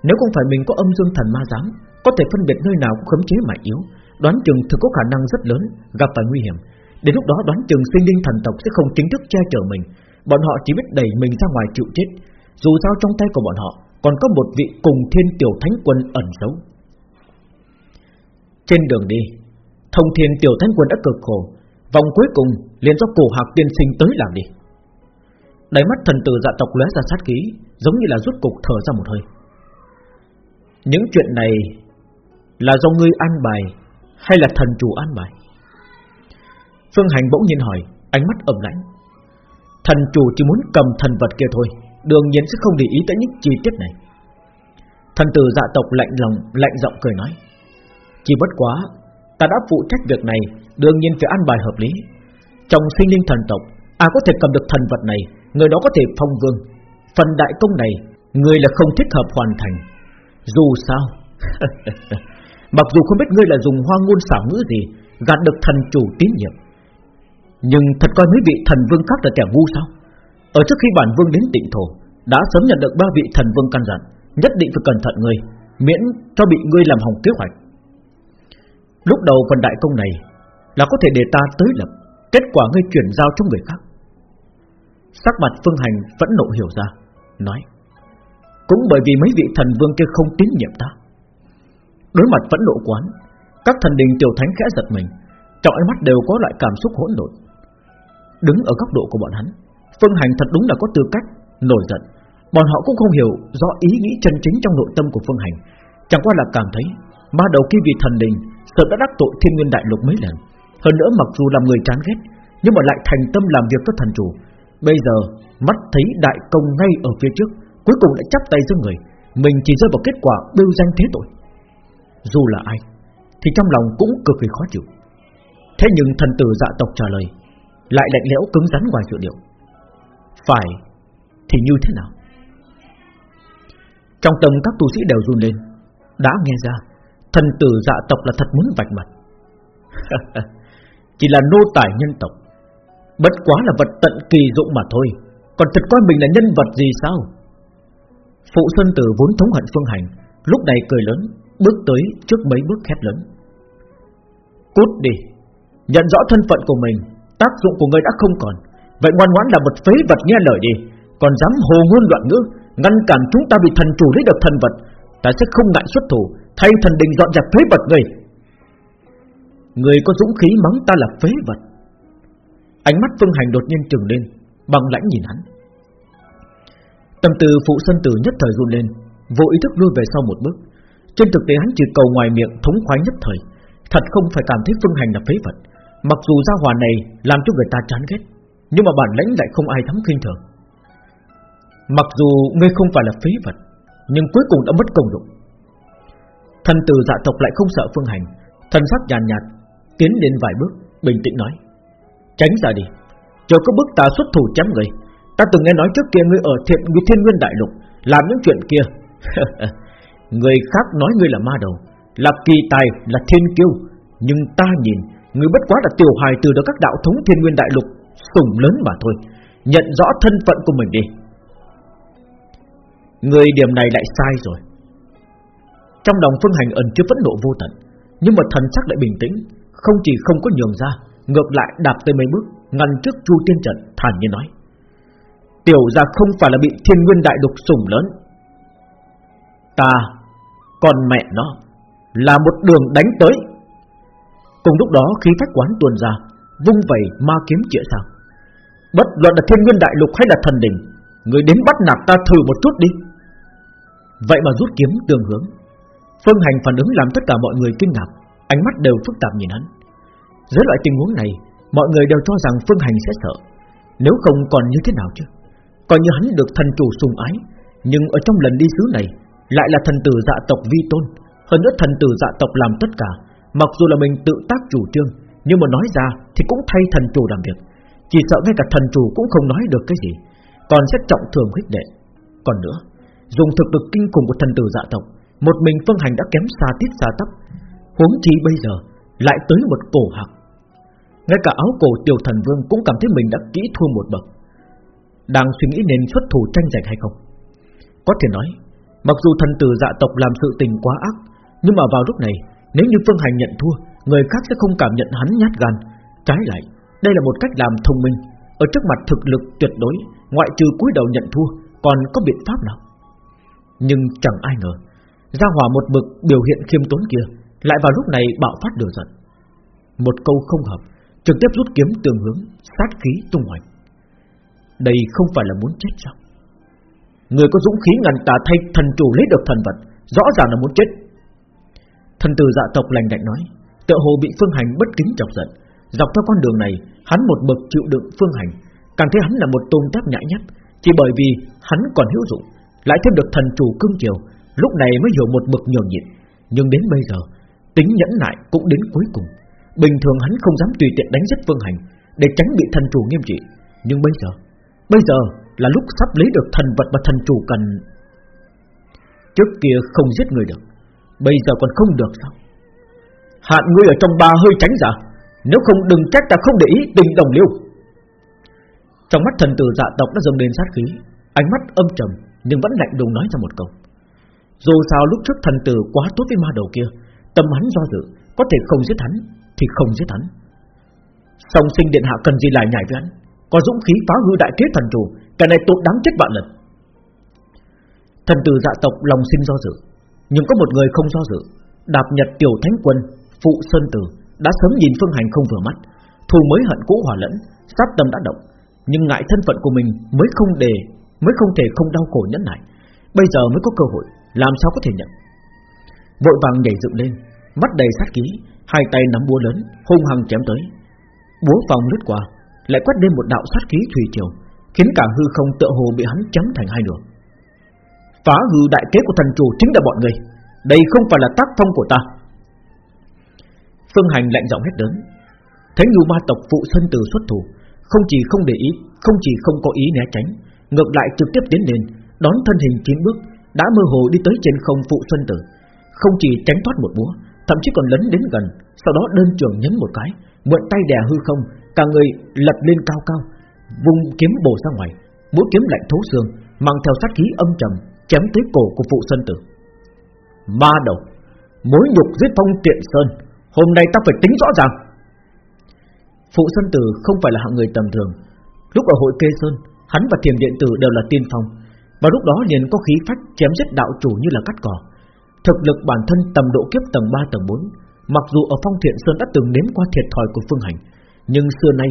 S1: Nếu không phải mình có âm dương thần ma giám, Có thể phân biệt nơi nào cũng khống chế mà yếu. Đoán chừng thực có khả năng rất lớn, Gặp phải nguy hiểm. Đến lúc đó đoán chừng sinh linh thần tộc sẽ không chính thức che chở mình. Bọn họ chỉ biết đẩy mình ra ngoài chịu chết. Dù sao trong tay của bọn họ, Còn có một vị cùng thiên tiểu thánh quân ẩn giấu. Trên đường đi, Thông thiên tiểu thánh quân đã cực khổ. Vòng cuối cùng liền do cổ hạc tiên sinh tới làm đi. Đáy mắt thần tử dạ tộc lóe ra sát khí, Giống như là rút cục thở ra một hơi. Những chuyện này Là do ngươi an bài hay là thần chủ an bài? Phương Hành bỗng nhiên hỏi, Ánh mắt ẩm lãnh. Thần chủ chỉ muốn cầm thần vật kia thôi, Đương nhiên sẽ không để ý tới những chi tiết này. Thần tử dạ tộc lạnh lòng, Lạnh giọng cười nói, Chỉ bất quá, Ta đã phụ trách việc này, Đương nhiên phải an bài hợp lý. Trong sinh linh thần tộc À có thể cầm được thần vật này, Người đó có thể phong vương. Phần đại công này, Người là không thích hợp hoàn thành. Dù sao Mặc dù không biết ngươi là dùng hoa ngôn xảo ngữ gì, Gạt được thần chủ tín nhiệm. Nhưng thật coi mấy vị thần vương khác là kẻ ngu sao? Ở trước khi bản vương đến tịnh thổ, Đã sớm nhận được ba vị thần vương căn dặn, Nhất định phải cẩn thận ngươi, Miễn cho bị ngươi làm hỏng kế hoạch. Lúc đầu phần đại công này, Là có thể để ta tới lập, Kết quả ngươi chuyển giao cho người khác. Sắc mặt phương hành vẫn nộ hiểu ra, Nói, Cũng bởi vì mấy vị thần vương kia không tín nhiệm ta Đối mặt vẫn nộ quán, Các thần đình tiểu thánh khẽ giật mình, Trong ánh mắt đều có loại cảm xúc hỗn độn. Đứng ở góc độ của bọn hắn, Phương hành thật đúng là có tư cách, Nổi giận. Bọn họ cũng không hiểu rõ ý nghĩ chân chính trong nội tâm của Phương Hành. Chẳng qua là cảm thấy, Ma đầu kia vì thần đình, Sợ đã đắc tội thiên nguyên đại lục mấy lần. Hơn nữa mặc dù làm người chán ghét, Nhưng mà lại thành tâm làm việc cho thần chủ. Bây giờ, mắt thấy đại công ngay ở phía trước, Cuối cùng lại chắp tay giữa người. Mình chỉ rơi vào kết quả bêu danh thế tội. Dù là ai, Thì trong lòng cũng cực kỳ khó chịu. Thế nhưng thần tử dạ tộc trả lời, Lại lạnh lẽo cứng rắn ngoài dự liệu. Phải, Thì như thế nào? Trong tâm các tu sĩ đều run lên, Đã nghe ra Thần tử dạ tộc là thật muốn vạch mặt. Chỉ là nô tài nhân tộc, Bất quá là vật tận kỳ dụng mà thôi, Còn thật coi mình là nhân vật gì sao? Phụ Xuân Tử vốn thống hận Phương Hành, Lúc này cười lớn. Bước tới trước mấy bước khét lớn. Cút đi, Nhận rõ thân phận của mình, Tác dụng của ngươi đã không còn, Vậy ngoan ngoãn là một phế vật nghe lời đi, Còn dám hồ ngôn loạn ngữ, Ngăn cản chúng ta bị thần chủ lấy được thần vật, Ta sẽ không ngại xuất thủ, Thay thần đình dọn dẹp phế vật người Người có dũng khí mắng ta là phế vật. Ánh mắt Phương Hành đột nhiên trừng lên, Bằng lãnh nhìn hắn. Tâm tư phụ sân tử nhất thời run lên, Vô ý thức lui về sau một bước. Trên thực tế hắn chỉ cầu ngoài miệng thống khoái nhất thời. Thật không phải cảm thấy Phương Hành là phế vật. Mặc dù gia hòa này làm cho người ta chán ghét Nhưng mà bản lãnh lại không ai thắng khinh thường. Mặc dù ngươi không phải là phế vật Nhưng cuối cùng đã mất công dụng Thần tử dạ tộc lại không sợ Phương Hành. Thần sắc nhàn nhạt, nhạt Tiến đến vài bước Bình tĩnh nói Tránh ra đi. Chờ có bước ta xuất thủ chém người. Ta từng nghe nói trước kia ngươi ở thiện ngươi thiên nguyên đại lục Làm những chuyện kia. Người khác nói ngươi là ma đầu Là kỳ tài, là thiên kiêu. Nhưng ta nhìn Ngươi bất quá là tiểu hài từ đó các đạo thống thiên nguyên đại lục Sủng lớn mà thôi. Nhận rõ thân phận của mình đi. Người điểm này lại sai rồi. Trong lòng phương hành ẩn chứa phẫn nộ vô tận Nhưng mà thần sắc lại bình tĩnh Không chỉ không có nhường ra Ngược lại đạp tới mấy bước Ngăn trước chu tiên trận thản nhiên nói. Tiểu ra không phải là bị thiên nguyên đại đục sủng lớn. Ta còn mẹ nó Là một đường đánh tới. Cùng lúc đó khí phách quán tuôn ra, Vung vẩy ma kiếm chĩa sang Bất luận là thiên nguyên đại lục hay là thần đỉnh, Người đến bắt nạt ta thử một chút đi. Vậy mà rút kiếm tương hướng. Phương Hành phản ứng làm tất cả mọi người kinh ngạc, Ánh mắt đều phức tạp nhìn hắn. Dưới loại tình huống này, Mọi người đều cho rằng Phương Hành sẽ sợ. Nếu không còn như thế nào chứ? Coi như hắn được thần chủ sùng ái, Nhưng ở trong lần đi xứ này lại là thần tử dạ tộc vi tôn. Hơn nữa thần tử dạ tộc làm tất cả, Mặc dù là mình tự tác chủ trương, Nhưng mà nói ra thì cũng thay thần chủ làm việc. Chỉ sợ ngay cả thần chủ cũng không nói được cái gì, Còn sẽ trọng thường huyết đệ Còn nữa, Dùng thực lực kinh khủng của thần tử dạ tộc, Một mình phương hành đã kém xa tiết xa tấp. Huống chi bây giờ, Lại tới một cổ hạc. Ngay cả áo cổ tiểu thần vương cũng cảm thấy mình đã kỹ thua một bậc. Đang suy nghĩ nên xuất thủ tranh giành hay không? Có thể nói Mặc dù thần tử dạ tộc làm sự tình quá ác, Nhưng mà vào lúc này, Nếu như phương hành nhận thua, Người khác sẽ không cảm nhận hắn nhát gan. Trái lại, Đây là một cách làm thông minh. Ở trước mặt thực lực tuyệt đối, Ngoại trừ cúi đầu nhận thua, Còn có biện pháp nào? Nhưng chẳng ai ngờ, Gia hỏa một bực biểu hiện khiêm tốn kia, Lại vào lúc này bạo phát lửa giận. Một câu không hợp, Trực tiếp rút kiếm tường hướng, Sát khí tung hoành. Đây không phải là muốn chết sao? Người có dũng khí ngăn ta thay thần chủ lấy được thần vật Rõ ràng là muốn chết Thần tử dạ tộc lành đạnh nói Tựa hồ bị phương hành bất kính chọc giận Dọc theo con đường này Hắn một bậc chịu đựng phương hành Càng thấy hắn là một tôn tác nhãi nhép Chỉ bởi vì hắn còn hữu dụng lại thêm được thần chủ cương chiều, lúc này mới hiểu một bậc nhường nhịn. Nhưng đến bây giờ, tính nhẫn nại cũng đến cuối cùng. Bình thường hắn không dám tùy tiện đánh giết phương Hành để tránh bị thần chủ nghiêm trị. Nhưng bây giờ, bây giờ là lúc sắp lấy được thần vật mà thần chủ cần. Trước kia không giết người được, bây giờ còn không được sao? Hạn ngươi ở trong ba hơi tránh giả nếu không đừng trách ta không để ý tình đồng liêu. Trong mắt thần tử dạ tộc đã dâng lên sát khí, ánh mắt âm trầm, nhưng vẫn lạnh lùng nói ra một câu. Dù sao lúc trước thần tử quá tốt với ma đầu kia, tâm hắn do dự, có thể không giết hắn thì không giết hắn. Song sinh điện hạ cần gì lại nhảy với hắn, có dũng khí phá hư đại kế thần chủ, cái này tội đáng chết vạn lần. Thần tử dạ tộc lòng sinh do dự, nhưng có một người không do dự, đạp nhật tiểu thánh quân phụ sơn tử đã sớm nhìn phương hành không vừa mắt, thù mới hận cũ hòa lẫn, sát tâm đã động, nhưng ngại thân phận của mình mới không để mới không thể không đau khổ nhẫn nại. Bây giờ mới có cơ hội, làm sao có thể nhận? Vội vàng nhảy dựng lên, mắt đầy sát khí, hai tay nắm búa lớn, hung hăng chém tới. Búa phòng lướt qua, lại quét lên một đạo sát khí thủy triều, khiến cả hư không tựa hồ bị hắn chém thành hai nửa. Phá hư đại kế của thần chủ chính là bọn người, đây không phải là tác phong của ta. Phương Hành lạnh giọng hét lớn, thấy Nhu Ma tộc phụ sân từ xuất thủ, không chỉ không để ý, không chỉ không có ý né tránh, ngược lại trực tiếp tiến lên, đón thân hình chín bước, đã mơ hồ đi tới trên không phụ xuân tử, không chỉ tránh thoát một búa, thậm chí còn lấn đến gần, sau đó đơn trường nhấn một cái, mượn tay đè hư không, cả người lật lên cao cao, vùng kiếm bổ ra ngoài, mũi kiếm lạnh thấu xương, mang theo sát khí âm trầm, chém tới cổ của phụ sơn tử. Ma đầu, mối nhục giết phong tiện sơn, hôm nay ta phải tính rõ ràng. Phụ sơn Tử không phải là hạng người tầm thường Lúc ở hội kê Sơn Hắn và thiềm điện tử đều là tiên phong Và lúc đó liền có khí phách chém giết đạo chủ như là cắt cỏ Thực lực bản thân tầm độ kiếp tầng 3 tầng 4 Mặc dù ở phong thiện sơn đã từng nếm qua thiệt thòi của phương hành nhưng xưa nay,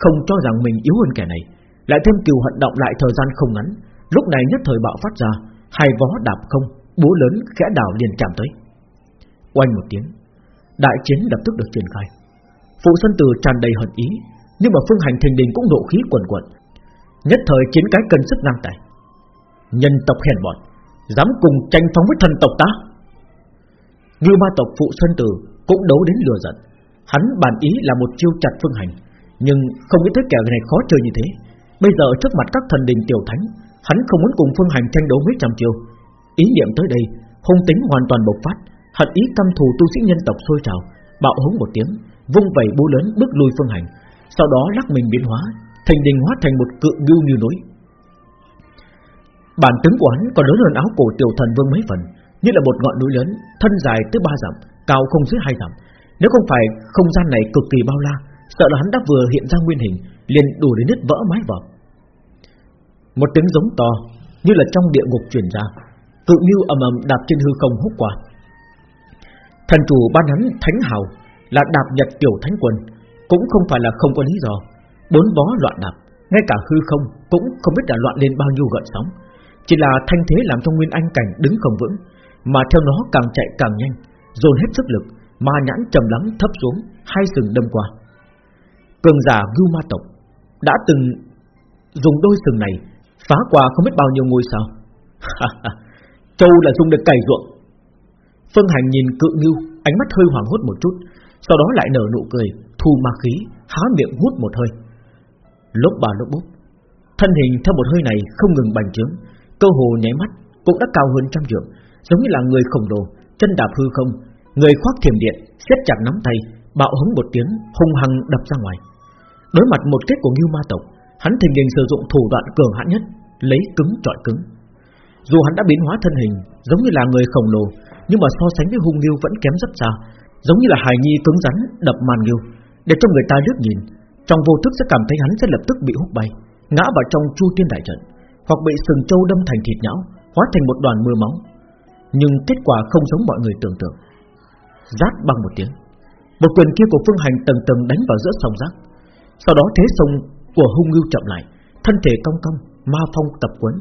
S1: không cho rằng mình yếu hơn kẻ này. Lại thêm kiều hận động lại thời gian không ngắn. Lúc này nhất thời bạo phát ra, Hai vó đạp không, Búa lớn khẽ đảo liền chạm tới. Oanh một tiếng, Đại chiến lập tức được triển khai. Phụ Xuân Từ tràn đầy hận ý, Nhưng mà phương hành thiền đình cũng nộ khí quần quần Nhất thời chiến cái cân sức ngang tài. Nhân tộc hèn bọn, Dám cùng tranh phong với thần tộc ta? Ngưu ma tộc phụ Xuân Từ Cũng đấu đến lừa giận. Hắn bản ý là một chiêu chặt phương hành, Nhưng không nghĩ tới kẻ này khó chơi như thế. Bây giờ trước mặt các thần đình tiểu thánh, Hắn không muốn cùng phương hành tranh đấu mấy trăm chiêu. Ý niệm tới đây, Hung tính hoàn toàn bộc phát, Hận ý căm thù tu sĩ nhân tộc sôi trào, Bạo hống một tiếng, Vung vẩy búa lớn bước lui phương hành, Sau đó lắc mình biến hóa, Thành đình hóa thành một cự ngưu như núi. Bản tướng của hắn còn lớn hơn áo cổ tiểu thần vương mấy phần, Như là một ngọn núi lớn, Thân dài tới ba dặm, Cao không dưới hai dặm nếu không phải không gian này cực kỳ bao la, Sợ là hắn đã vừa hiện ra nguyên hình, liền đủ để nứt vỡ mái vỏ Một tiếng giống to, Như là trong địa ngục truyền ra Cự như ầm ầm đạp trên hư không hút qua. Thần chủ ban hắn thánh hào Là đạp nhật tiểu thánh quân, Cũng không phải là không có lý do. Bốn bó loạn đạp, Ngay cả hư không cũng không biết đã loạn lên bao nhiêu gợn sóng. Chỉ là thanh thế làm cho Nguyên Anh cảnh đứng không vững, Mà theo nó càng chạy càng nhanh, Dồn hết sức lực ma nhãn trầm lắng thấp xuống, Hai sừng đâm qua. Cường giả gưu Ma Tộc Đã từng dùng đôi sừng này Phá qua không biết bao nhiêu ngôi sao. Châu là dùng để cày ruộng. Phương Hành nhìn cự ngưu, Ánh mắt hơi hoảng hốt một chút, Sau đó lại nở nụ cười, Thu ma khí, Há miệng hút một hơi. Lốp bà lốp bút, Thân hình theo một hơi này không ngừng bành trướng, Cơ hồ nháy mắt cũng đã cao hơn trăm trượng, Giống như là người khổng lồ, Chân đạp hư không Người khoác thiểm điện, siết chặt nắm tay, Bạo hống một tiếng, hung hăng đập ra ngoài. Đối mặt một kết của Ngưu Ma tộc, Hắn thình lình sử dụng thủ đoạn cường hãn nhất, Lấy cứng trọi cứng. Dù hắn đã biến hóa thân hình, Giống như là người khổng lồ, Nhưng mà so sánh với hung Ngưu vẫn kém rất xa, Giống như là hài nhi cứng rắn đập màn Ngưu. Để cho người ta liếc nhìn, Trong vô thức sẽ cảm thấy hắn sẽ lập tức bị hút bay, Ngã vào trong chu tiên đại trận, Hoặc bị sừng châu đâm thành thịt nhão, Hóa thành một đoàn mưa máu. Nhưng kết quả không giống mọi người tưởng tượng. Rát bằng một tiếng. Một quyền kia của Phương Hành tầng tầng đánh vào giữa sông rác. Sau đó thế sông của hung ngưu chậm lại Thân thể cong cong, ma phong tập quấn.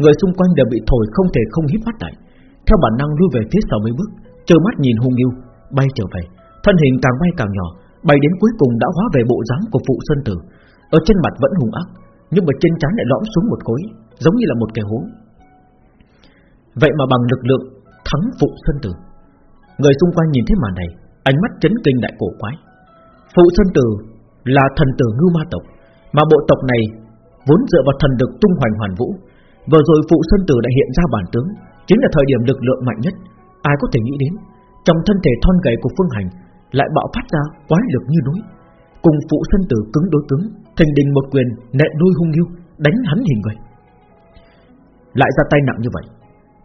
S1: Người xung quanh đều bị thổi không thể không hít mắt lại. Theo bản năng lui về phía sau mấy bước Trơ mắt nhìn hung ngưu Bay trở về. Thân hình càng bay càng nhỏ Bay đến cuối cùng đã hóa về bộ dáng của phụ sơn tử. Ở trên mặt vẫn hung ác Nhưng mà trên trán lại lõm xuống một khối Giống như là một cái hố. Vậy mà bằng lực lượng thắng phụ sơn tử Người xung quanh nhìn thấy màn này, Ánh mắt chấn kinh đại cổ quái. Phụ sơn tử là thần tử ngưu ma tộc, Mà bộ tộc này Vốn dựa vào thần lực tung hoành hoàn vũ. Vừa rồi phụ sơn tử đã hiện ra bản tướng, Chính là thời điểm lực lượng mạnh nhất. Ai có thể nghĩ đến, Trong thân thể thon gầy của Phương Hành Lại bạo phát ra quái lực như núi. Cùng phụ sơn tử cứng đối cứng Thành đình một quyền nện đuôi hung yêu, Đánh hắn hình người. Lại ra tay nặng như vậy,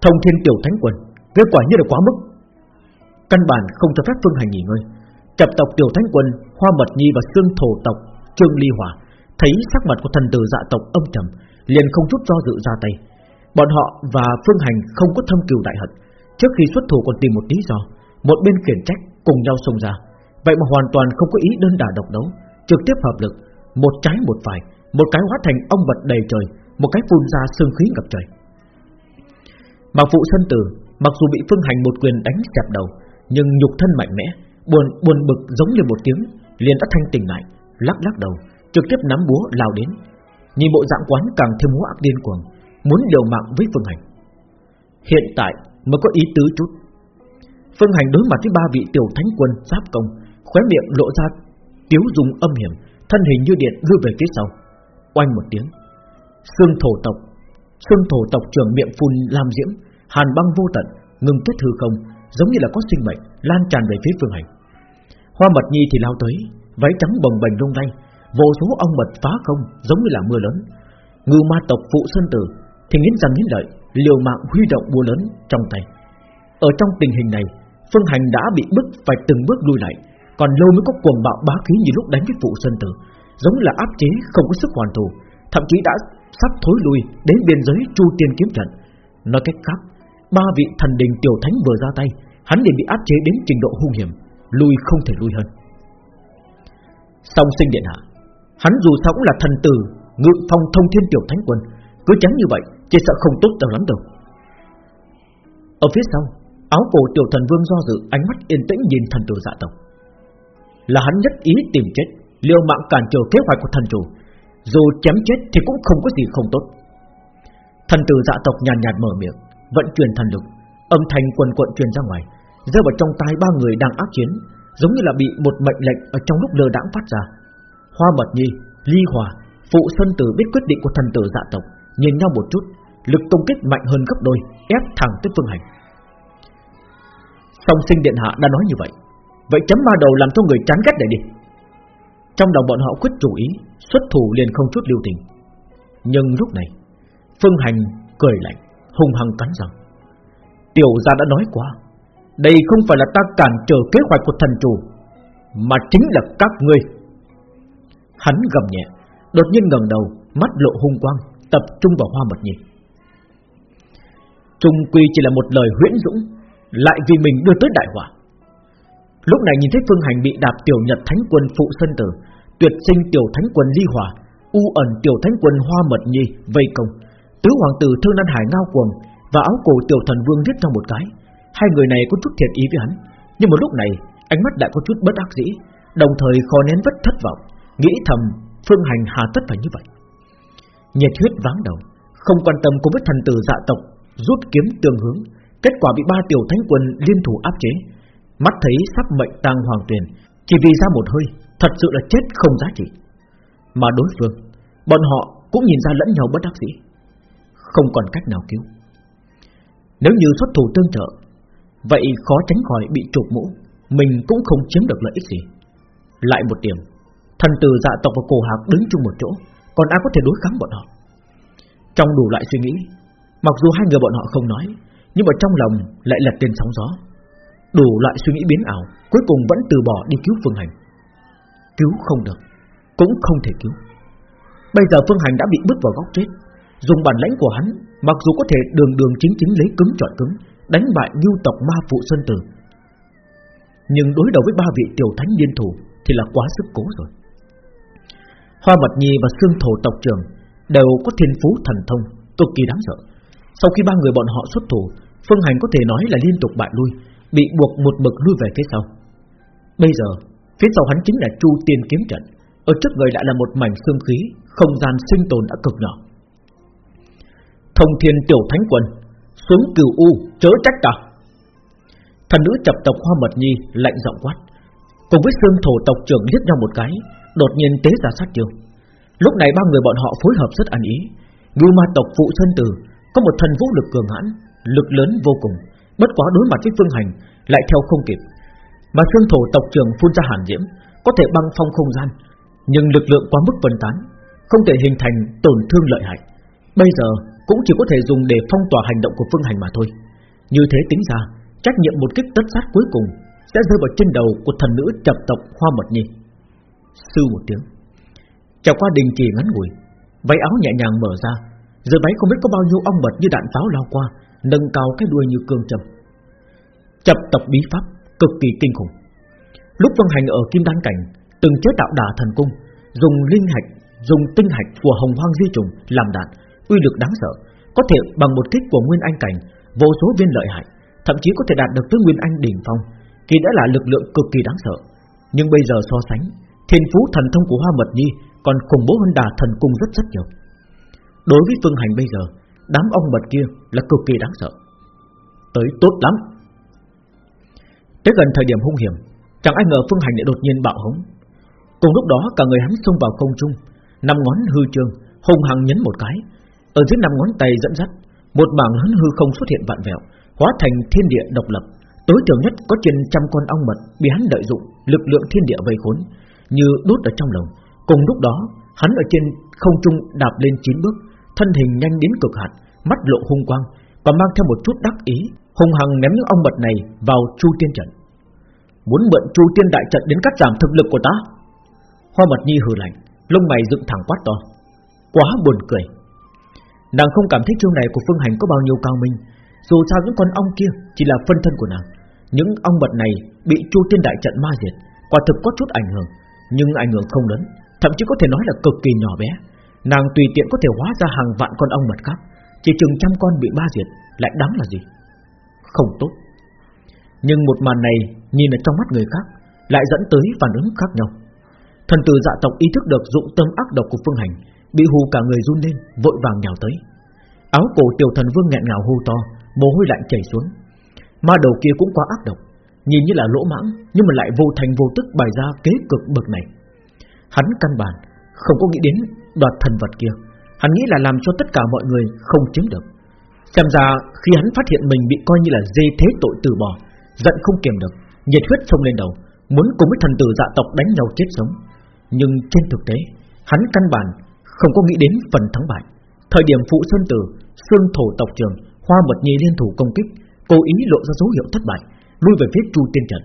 S1: Thông thiên tiểu thánh quần, Kết quả như là quá mức. Căn bản không cho phép Phương Hành nghỉ ngơi. Chập tộc tiểu thánh quân, Hoa Mật Nhi và xương thổ tộc, Trương Ly Hòa Thấy sắc mặt của thần tử dạ tộc âm trầm, Liền không chút do dự ra tay. Bọn họ và Phương Hành không có thâm cừu đại hận. Trước khi xuất thủ còn tìm một lý do, Một bên khiển trách cùng nhau xông ra. Vậy mà hoàn toàn không có ý đơn đả độc đấu, Trực tiếp hợp lực, Một trái một phải, Một cái hóa thành ông vật đầy trời, Một cái phun ra sương khí ngập trời. Mặc phụ sân tử Mặc dù bị Phương Hành một quyền đánh chặt đầu nhưng nhục thân mạnh mẽ, Buồn buồn bực giống như một tiếng, liền đã thanh tỉnh lại, Lắc lắc đầu, Trực tiếp nắm búa lao đến. Nhìn bộ dạng quán càng thêm hú ác điên cuồng, Muốn liều mạng với Phương Hành. Hiện tại mới có ý tứ chút. Phương Hành đối mặt với ba vị tiểu thánh quân giáp công, Khóe miệng lộ ra Tiếu dùng âm hiểm, Thân hình như điện lùi về phía sau. Oanh một tiếng, Xương thổ tộc, Xương thổ tộc trưởng miệng phun lam diễm, Hàn băng vô tận Ngừng kết hư không Giống như là có sinh mệnh, Lan tràn về phía phương hành. Hoa mật nhi thì lao tới, Váy trắng bồng bềnh lung lay, Vô số ong mật phá không, giống như là mưa lớn. Ngư ma tộc phụ sơn tử Thì nghiến răng nghiến lợi, Liều mạng huy động búa lớn trong tay. Ở trong tình hình này, Phương Hành đã bị bức phải từng bước lui lại, Còn lâu mới có cuồng bạo bá khí như lúc đánh với phụ sơn tử, Giống là áp chế không có sức hoàn thủ, Thậm chí đã sắp thối lui Đến biên giới chu tiên kiếm trận. Nói cách khác Ba vị thần đình tiểu thánh vừa ra tay Hắn liền bị áp chế đến trình độ hung hiểm Lui không thể lui hơn. Song sinh điện hạ Hắn dù sao cũng là thần tử Ngự phong thông thiên tiểu thánh quân Cứ tránh như vậy chỉ sợ không tốt đâu lắm đâu. Ở phía sau Áo cổ tiểu thần vương do dự Ánh mắt yên tĩnh nhìn thần tử dạ tộc. Là hắn nhất ý tìm chết Liêu mạng cản trở kế hoạch của thần chủ Dù chém chết thì cũng không có gì không tốt. Thần tử dạ tộc nhàn nhạt, nhạt mở miệng Vận chuyển thần lực Âm thanh quần quận truyền ra ngoài Rơi vào trong tai ba người đang ác chiến Giống như là bị một mệnh lệnh ở trong lúc lơ đãng phát ra. Hoa Mật Nhi, Ly Hòa, Phụ Sơn Tử biết quyết định của thần tử dạ tộc Nhìn nhau một chút Lực công kích mạnh hơn gấp đôi Ép thẳng tới phương hành. Song sinh điện hạ đã nói như vậy Vậy chấm ma đầu làm cho người chán ghét để đi. Trong đầu bọn họ quyết chủ ý Xuất thủ liền không chút lưu tình. Nhưng lúc này Phương Hành cười lạnh. Hung hăng cắn răng. Tiểu gia đã nói qua, Đây không phải là ta cản trở kế hoạch của thần chủ, Mà chính là các ngươi. Hắn gầm nhẹ, Đột nhiên ngẩng đầu, Mắt lộ hung quang, Tập trung vào hoa mật nhi. Trung quy chỉ là một lời huyễn dũng, Lại vì mình đưa tới đại hỏa Lúc này nhìn thấy Phương Hành bị đạp tiểu nhật thánh quân phụ sân tử, Tuyệt sinh tiểu thánh quân ly hỏa, U ẩn tiểu thánh quân hoa mật nhi Vây công. Tứ hoàng tử thương nan hải ngao cuồng Và áo cổ tiểu thần vương giết trong một cái. Hai người này có chút thiệt ý với hắn, Nhưng một lúc này, ánh mắt lại có chút bất ác dĩ, Đồng thời khó nén vất thất vọng, Nghĩ thầm Phương Hành hà tất phải như vậy. Nhiệt huyết váng đầu, Không quan tâm cùng với thần tử dạ tộc, Rút kiếm tương hướng, Kết quả bị ba tiểu thánh quân liên thủ áp chế. Mắt thấy sắp mệnh tang hoàng tuyền Chỉ vì ra một hơi, Thật sự là chết không giá trị. Mà đối phương, Bọn họ cũng nhìn ra lẫn nhau bất đắc dĩ. Không còn cách nào cứu. Nếu như xuất thủ tương trợ, Vậy khó tránh khỏi bị trục mũ, Mình cũng không chiếm được lợi ích gì. Lại một điểm, Thần tử dạ tộc và cổ hạc đứng chung một chỗ, Còn ai có thể đối kháng bọn họ? Trong đủ lại suy nghĩ, Mặc dù hai người bọn họ không nói, Nhưng mà trong lòng lại lật tên sóng gió. Đủ loại suy nghĩ biến ảo, Cuối cùng vẫn từ bỏ đi cứu Phương Hành. Cứu không được, Cũng không thể cứu. Bây giờ Phương Hành đã bị bứt vào góc chết Dùng bản lãnh của hắn, Mặc dù có thể đường đường chính chính lấy cứng chọn cứng, Đánh bại lưu tộc ma phụ Sơn Tử. Nhưng đối đầu với ba vị tiểu thánh liên thủ Thì là quá sức cố rồi. Hoa Mật Nhi và Sương Thổ tộc trưởng Đều có thiên phú thần thông, Cực kỳ đáng sợ. Sau khi ba người bọn họ xuất thủ, Phương Hành có thể nói là liên tục bại lui, Bị buộc một bậc lui về phía sau. Bây giờ, Phía sau hắn chính là Chu Tiên kiếm trận, Ở trước người lại là một mảnh xương khí Không gian sinh tồn đã cực nhỏ. Thông thiên tiểu thánh quân, Xuống cửu u, chớ trách ta. Thần nữ chập tộc Hoa Mật Nhi lạnh giọng quát. Cùng với xương thổ tộc trưởng liếc nhau một cái, Đột nhiên tế ra sát chiêu. Lúc này ba người bọn họ phối hợp rất ăn ý. Ngưu ma tộc phụ sơn tử, Có một thần vũ lực cường hãn, Lực lớn vô cùng. Bất quá đối mặt với phương hành, Lại theo không kịp. Mà xương thổ tộc trưởng phun ra hàn diễm, Có thể băng phong không gian, Nhưng lực lượng quá mức phân tán, Không thể hình thành tổn thương lợi hại. Bây giờ cũng chỉ có thể dùng để phong tỏa hành động của phương hành mà thôi. Như thế tính ra, Trách nhiệm một kích tất sát cuối cùng Sẽ rơi vào trên đầu của thần nữ chập tộc Hoa Mật Nhi. Sư một tiếng Trải qua đình chỉ ngắn ngủi, Váy áo nhẹ nhàng mở ra, Dưới váy không biết có bao nhiêu ong mật như đạn pháo lao qua, Nâng cao cái đuôi như cương trầm. Chập tộc bí pháp Cực kỳ kinh khủng. Lúc phương hành ở kim đan cảnh, Từng chế tạo đà thần cung, Dùng linh hạch, Dùng tinh hạch của hồng hoang di trùng làm đạn Uy lực đáng sợ Có thể bằng một kích của nguyên anh cảnh Vô số viên lợi hại Thậm chí có thể đạt được tới nguyên anh đỉnh phong Kỳ đã là lực lượng cực kỳ đáng sợ Nhưng bây giờ so sánh Thiên phú thần thông của Hoa Mật Nhi còn khủng bố hơn đà thần cung rất rất nhiều. Đối với Phương Hành bây giờ, đám ông mật kia là cực kỳ đáng sợ. Tới tốt lắm. Tới gần thời điểm hung hiểm, chẳng ai ngờ Phương Hành lại đột nhiên bạo hống. Cùng lúc đó cả người hắn xông vào không trung, năm ngón hư trương, hung hăng nhấn một cái, ở dưới năm ngón tay dẫn dắt, một mảng lớn hư không xuất hiện vạn vẹo, hóa thành thiên địa độc lập. Tối thiểu nhất có trên trăm con ong mật bị hắn lợi dụng lực lượng thiên địa vây khốn, như đốt ở trong lồng. Cùng lúc đó, hắn ở trên không trung đạp lên chín bước, thân hình nhanh đến cực hạn, mắt lộ hung quang, còn mang theo một chút đắc ý, hung hăng ném những ong mật này vào Chu Tiên trận. Muốn mượn Chu Tiên đại trận đến cắt giảm thực lực của ta? Hoa Mật Nhi hừ lạnh, lông mày dựng thẳng quát to. Quá buồn cười. Nàng không cảm thấy chiêu này của Phương Hành có bao nhiêu cao minh, dù sao những con ong kia chỉ là phân thân của nàng. Những ong mật này bị Chu Tiên đại trận ma diệt, quả thực có chút ảnh hưởng, nhưng ảnh hưởng không lớn, thậm chí có thể nói là cực kỳ nhỏ bé. Nàng tùy tiện có thể hóa ra hàng vạn con ong mật khác, chỉ chừng trăm con bị ma diệt, lại đáng là gì? Không tốt. Nhưng một màn này nhìn ở trong mắt người khác, lại dẫn tới phản ứng khác nhau. Thần tử dạ tộc ý thức được dụng tâm ác độc của phương hành, bị hù cả người run lên, vội vàng nhào tới. Áo cổ tiểu thần vương nghẹn ngào hô to Mồ hôi lạnh chảy xuống. Ma đầu kia cũng quá ác độc Nhìn như là lỗ mãng Nhưng mà lại vô thành vô tức bày ra kế cực bậc này. Hắn căn bản Không có nghĩ đến đoạt thần vật kia. Hắn nghĩ là làm cho tất cả mọi người không chiếm được. Xem ra khi hắn phát hiện mình bị coi như là dê thế tội từ bỏ Giận không kiềm được Nhiệt huyết xông lên đầu Muốn cùng với thần tử dạ tộc đánh nhau chết sống. Nhưng trên thực tế Hắn căn bản không có nghĩ đến phần thắng bại. Thời điểm phụ sơn tử Xương thổ tộc trường Hoa mật nhi liên thủ công kích, Cố ý lộ ra dấu hiệu thất bại, Lui về phía chu tiên trận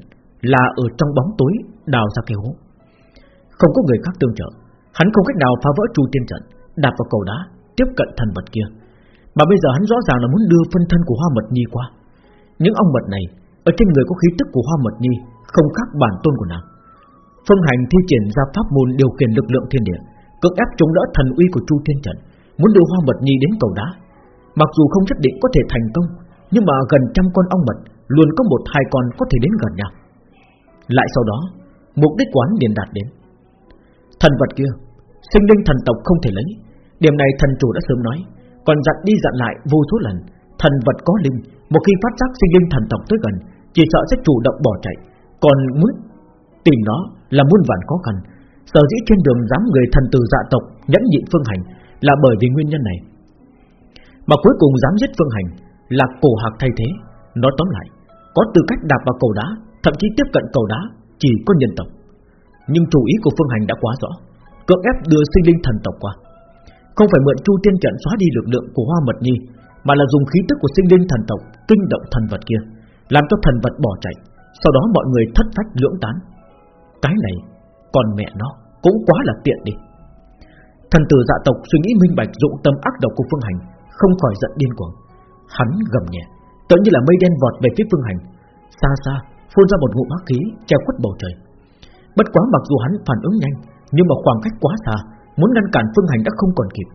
S1: Là ở trong bóng tối, đào ra cái hố. Không có người khác tương trợ, Hắn không cách nào phá vỡ chu tiên trận Đạp vào cầu đá, Tiếp cận thần vật kia. Mà bây giờ hắn rõ ràng là muốn đưa phân thân của hoa mật nhi qua. Những ong mật này, Ở trên người có khí tức của hoa mật nhi Không khác bản tôn của nàng. Phương hành thi triển ra pháp môn điều khiển lực lượng thiên địa Cưỡng ép chống đỡ thần uy của chu Thiên trận Muốn đưa hoa mật nhi đến cầu đá. Mặc dù không nhất định có thể thành công, Nhưng mà gần trăm con ong mật Luôn có một hai con có thể đến gần nhau. Lại sau đó, Mục đích quán liền đạt đến. Thần vật kia, Sinh linh thần tộc không thể lấy. Điểm này thần chủ đã sớm nói, Còn dặn đi dặn lại vô số lần, Thần vật có linh, Một khi phát giác sinh linh thần tộc tới gần, Chỉ sợ sẽ chủ động bỏ chạy. Còn muốn tìm nó là muôn vàn khó khăn Sở dĩ trên đường dám người thần tử dạ tộc Nhẫn nhịn phương hành Là bởi vì nguyên nhân này. Mà cuối cùng dám giết phương hành Là cổ hạc thay thế. Nói tóm lại, Có tư cách đạp vào cầu đá, Thậm chí tiếp cận cầu đá, Chỉ có nhân tộc. Nhưng chủ ý của phương hành đã quá rõ, Cưỡng ép đưa sinh linh thần tộc qua. Không phải mượn chu tiên trận xóa đi lực lượng của hoa mật nhi, Mà là dùng khí tức của sinh linh thần tộc Kinh động thần vật kia, Làm cho thần vật bỏ chạy, Sau đó mọi người thất phách lưỡng tán. Cái này còn mẹ nó Cũng quá là tiện đi. Thần tử dạ tộc suy nghĩ minh bạch dụng tâm ác độc của Phương Hành, Không khỏi giận điên cuồng. Hắn gầm nhẹ Tự như là mây đen vọt về phía Phương Hành. Xa xa, phun ra một ngụm hắc khí, Che khuất bầu trời. Bất quá mặc dù hắn phản ứng nhanh, Nhưng mà khoảng cách quá xa, Muốn ngăn cản Phương Hành đã không còn kịp.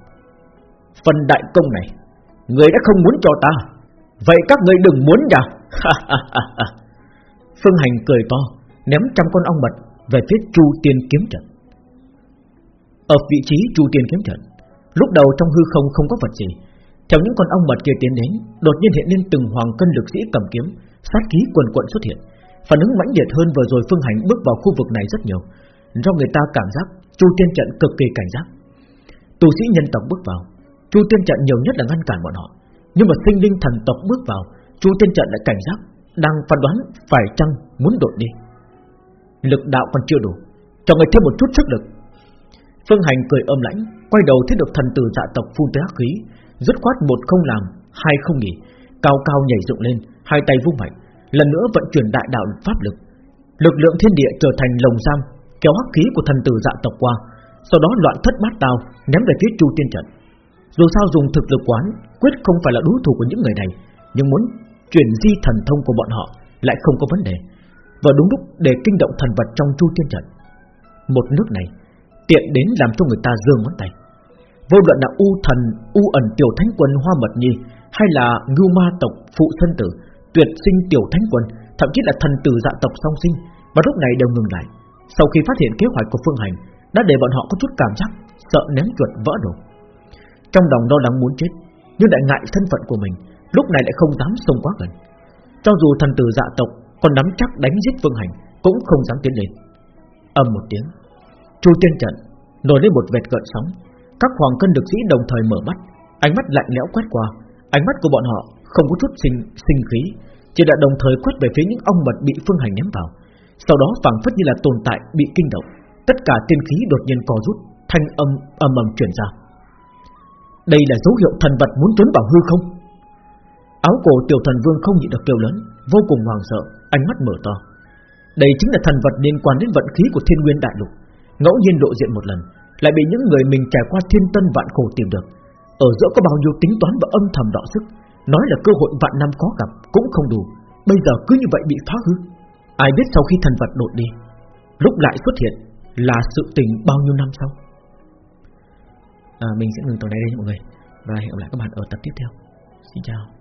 S1: Phần đại công này, Người đã không muốn cho ta. Vậy các người đừng muốn nhỉ Phương Hành cười to, Ném trăm con ong mật về phía Chu Tiên kiếm trận. Ở vị trí Chu Tiên kiếm trận, lúc đầu trong hư không không có vật gì, theo những con ong mật kia tiến đến, đột nhiên hiện lên từng hoàng cân lực sĩ cầm kiếm, sát khí quần quận xuất hiện. Phản ứng mãnh liệt hơn vừa rồi Phương Hành bước vào khu vực này rất nhiều, do người ta cảm giác Chu Tiên trận cực kỳ cảnh giác. Tu sĩ nhân tộc bước vào, Chu Tiên trận nhiều nhất là ngăn cản bọn họ, nhưng mà sinh linh thần tộc bước vào, Chu Tiên trận lại cảnh giác, đang phán đoán phải chăng muốn đột đi. Lực đạo còn chưa đủ, Cho người thêm một chút sức lực. Phương Hành cười âm lãnh, Quay đầu thấy được thần tử dạ tộc phun tới hắc khí, Dứt khoát một không làm, Hai không nghỉ, Cao cao nhảy dựng lên, Hai tay vung mạnh, Lần nữa vận chuyển đại đạo pháp lực. Lực lượng thiên địa trở thành lồng giam, Kéo hắc khí của thần tử dạ tộc qua, Sau đó loạn thất bát tao, Ném về phía chu tiên trận Dù sao dùng thực lực quán, Quyết không phải là đối thủ của những người này, Nhưng muốn chuyển di thần thông của bọn họ Lại không có vấn đề và đúng lúc để kinh động thần vật trong chu thiên trận, Một nước này Tiện đến làm cho người ta dương ngón tay. Vô luận là U thần, U ẩn, tiểu thánh quân, Hoa Mật Nhi, Hay là ngưu ma tộc, Phụ Thân Tử, Tuyệt sinh, tiểu thánh quân, Thậm chí là thần tử dạ tộc song sinh Và lúc này đều ngừng lại. Sau khi phát hiện kế hoạch của Phương Hành, Đã để bọn họ có chút cảm giác Sợ ném chuột vỡ đồ. Trong lòng lo lắng muốn chết, Nhưng lại ngại thân phận của mình, Lúc này lại không dám xông quá gần. Cho dù thần tử dạ tộc còn nắm chắc đánh giết Phương Hành Cũng không dám tiến lên. Âm một tiếng, Chu tiên trận nổi lên một vệt gợn sóng. Các hoàng cân lực sĩ đồng thời mở mắt, Ánh mắt lạnh lẽo quét qua. Ánh mắt của bọn họ không có chút sinh sinh khí, Chỉ đã đồng thời quét về phía những ông mật bị Phương Hành ném vào. Sau đó phảng phất như là tồn tại bị kinh động, Tất cả tiên khí đột nhiên co rút, Thanh âm âm ầm truyền ra. Đây là dấu hiệu thần vật muốn trốn vào hư không? Áo cổ tiểu thần vương không nhịn được kêu lớn, Vô cùng hoàng sợ ánh mắt mở to. Đây chính là thần vật liên quan đến vận khí của Thiên Nguyên Đại Lục, ngẫu nhiên lộ diện một lần, lại bị những người mình trải qua thiên tân vạn khổ tìm được. Ở giữa có bao nhiêu tính toán và âm thầm đọ sức, nói là cơ hội vạn năm có gặp cũng không đủ, bây giờ cứ như vậy bị phá hư. Ai biết sau khi thần vật đột đi, lúc lại xuất hiện là sự tình bao nhiêu năm sau. À, mình sẽ ngừng tập này đây mọi người và hẹn gặp lại các bạn ở tập tiếp theo. Xin chào.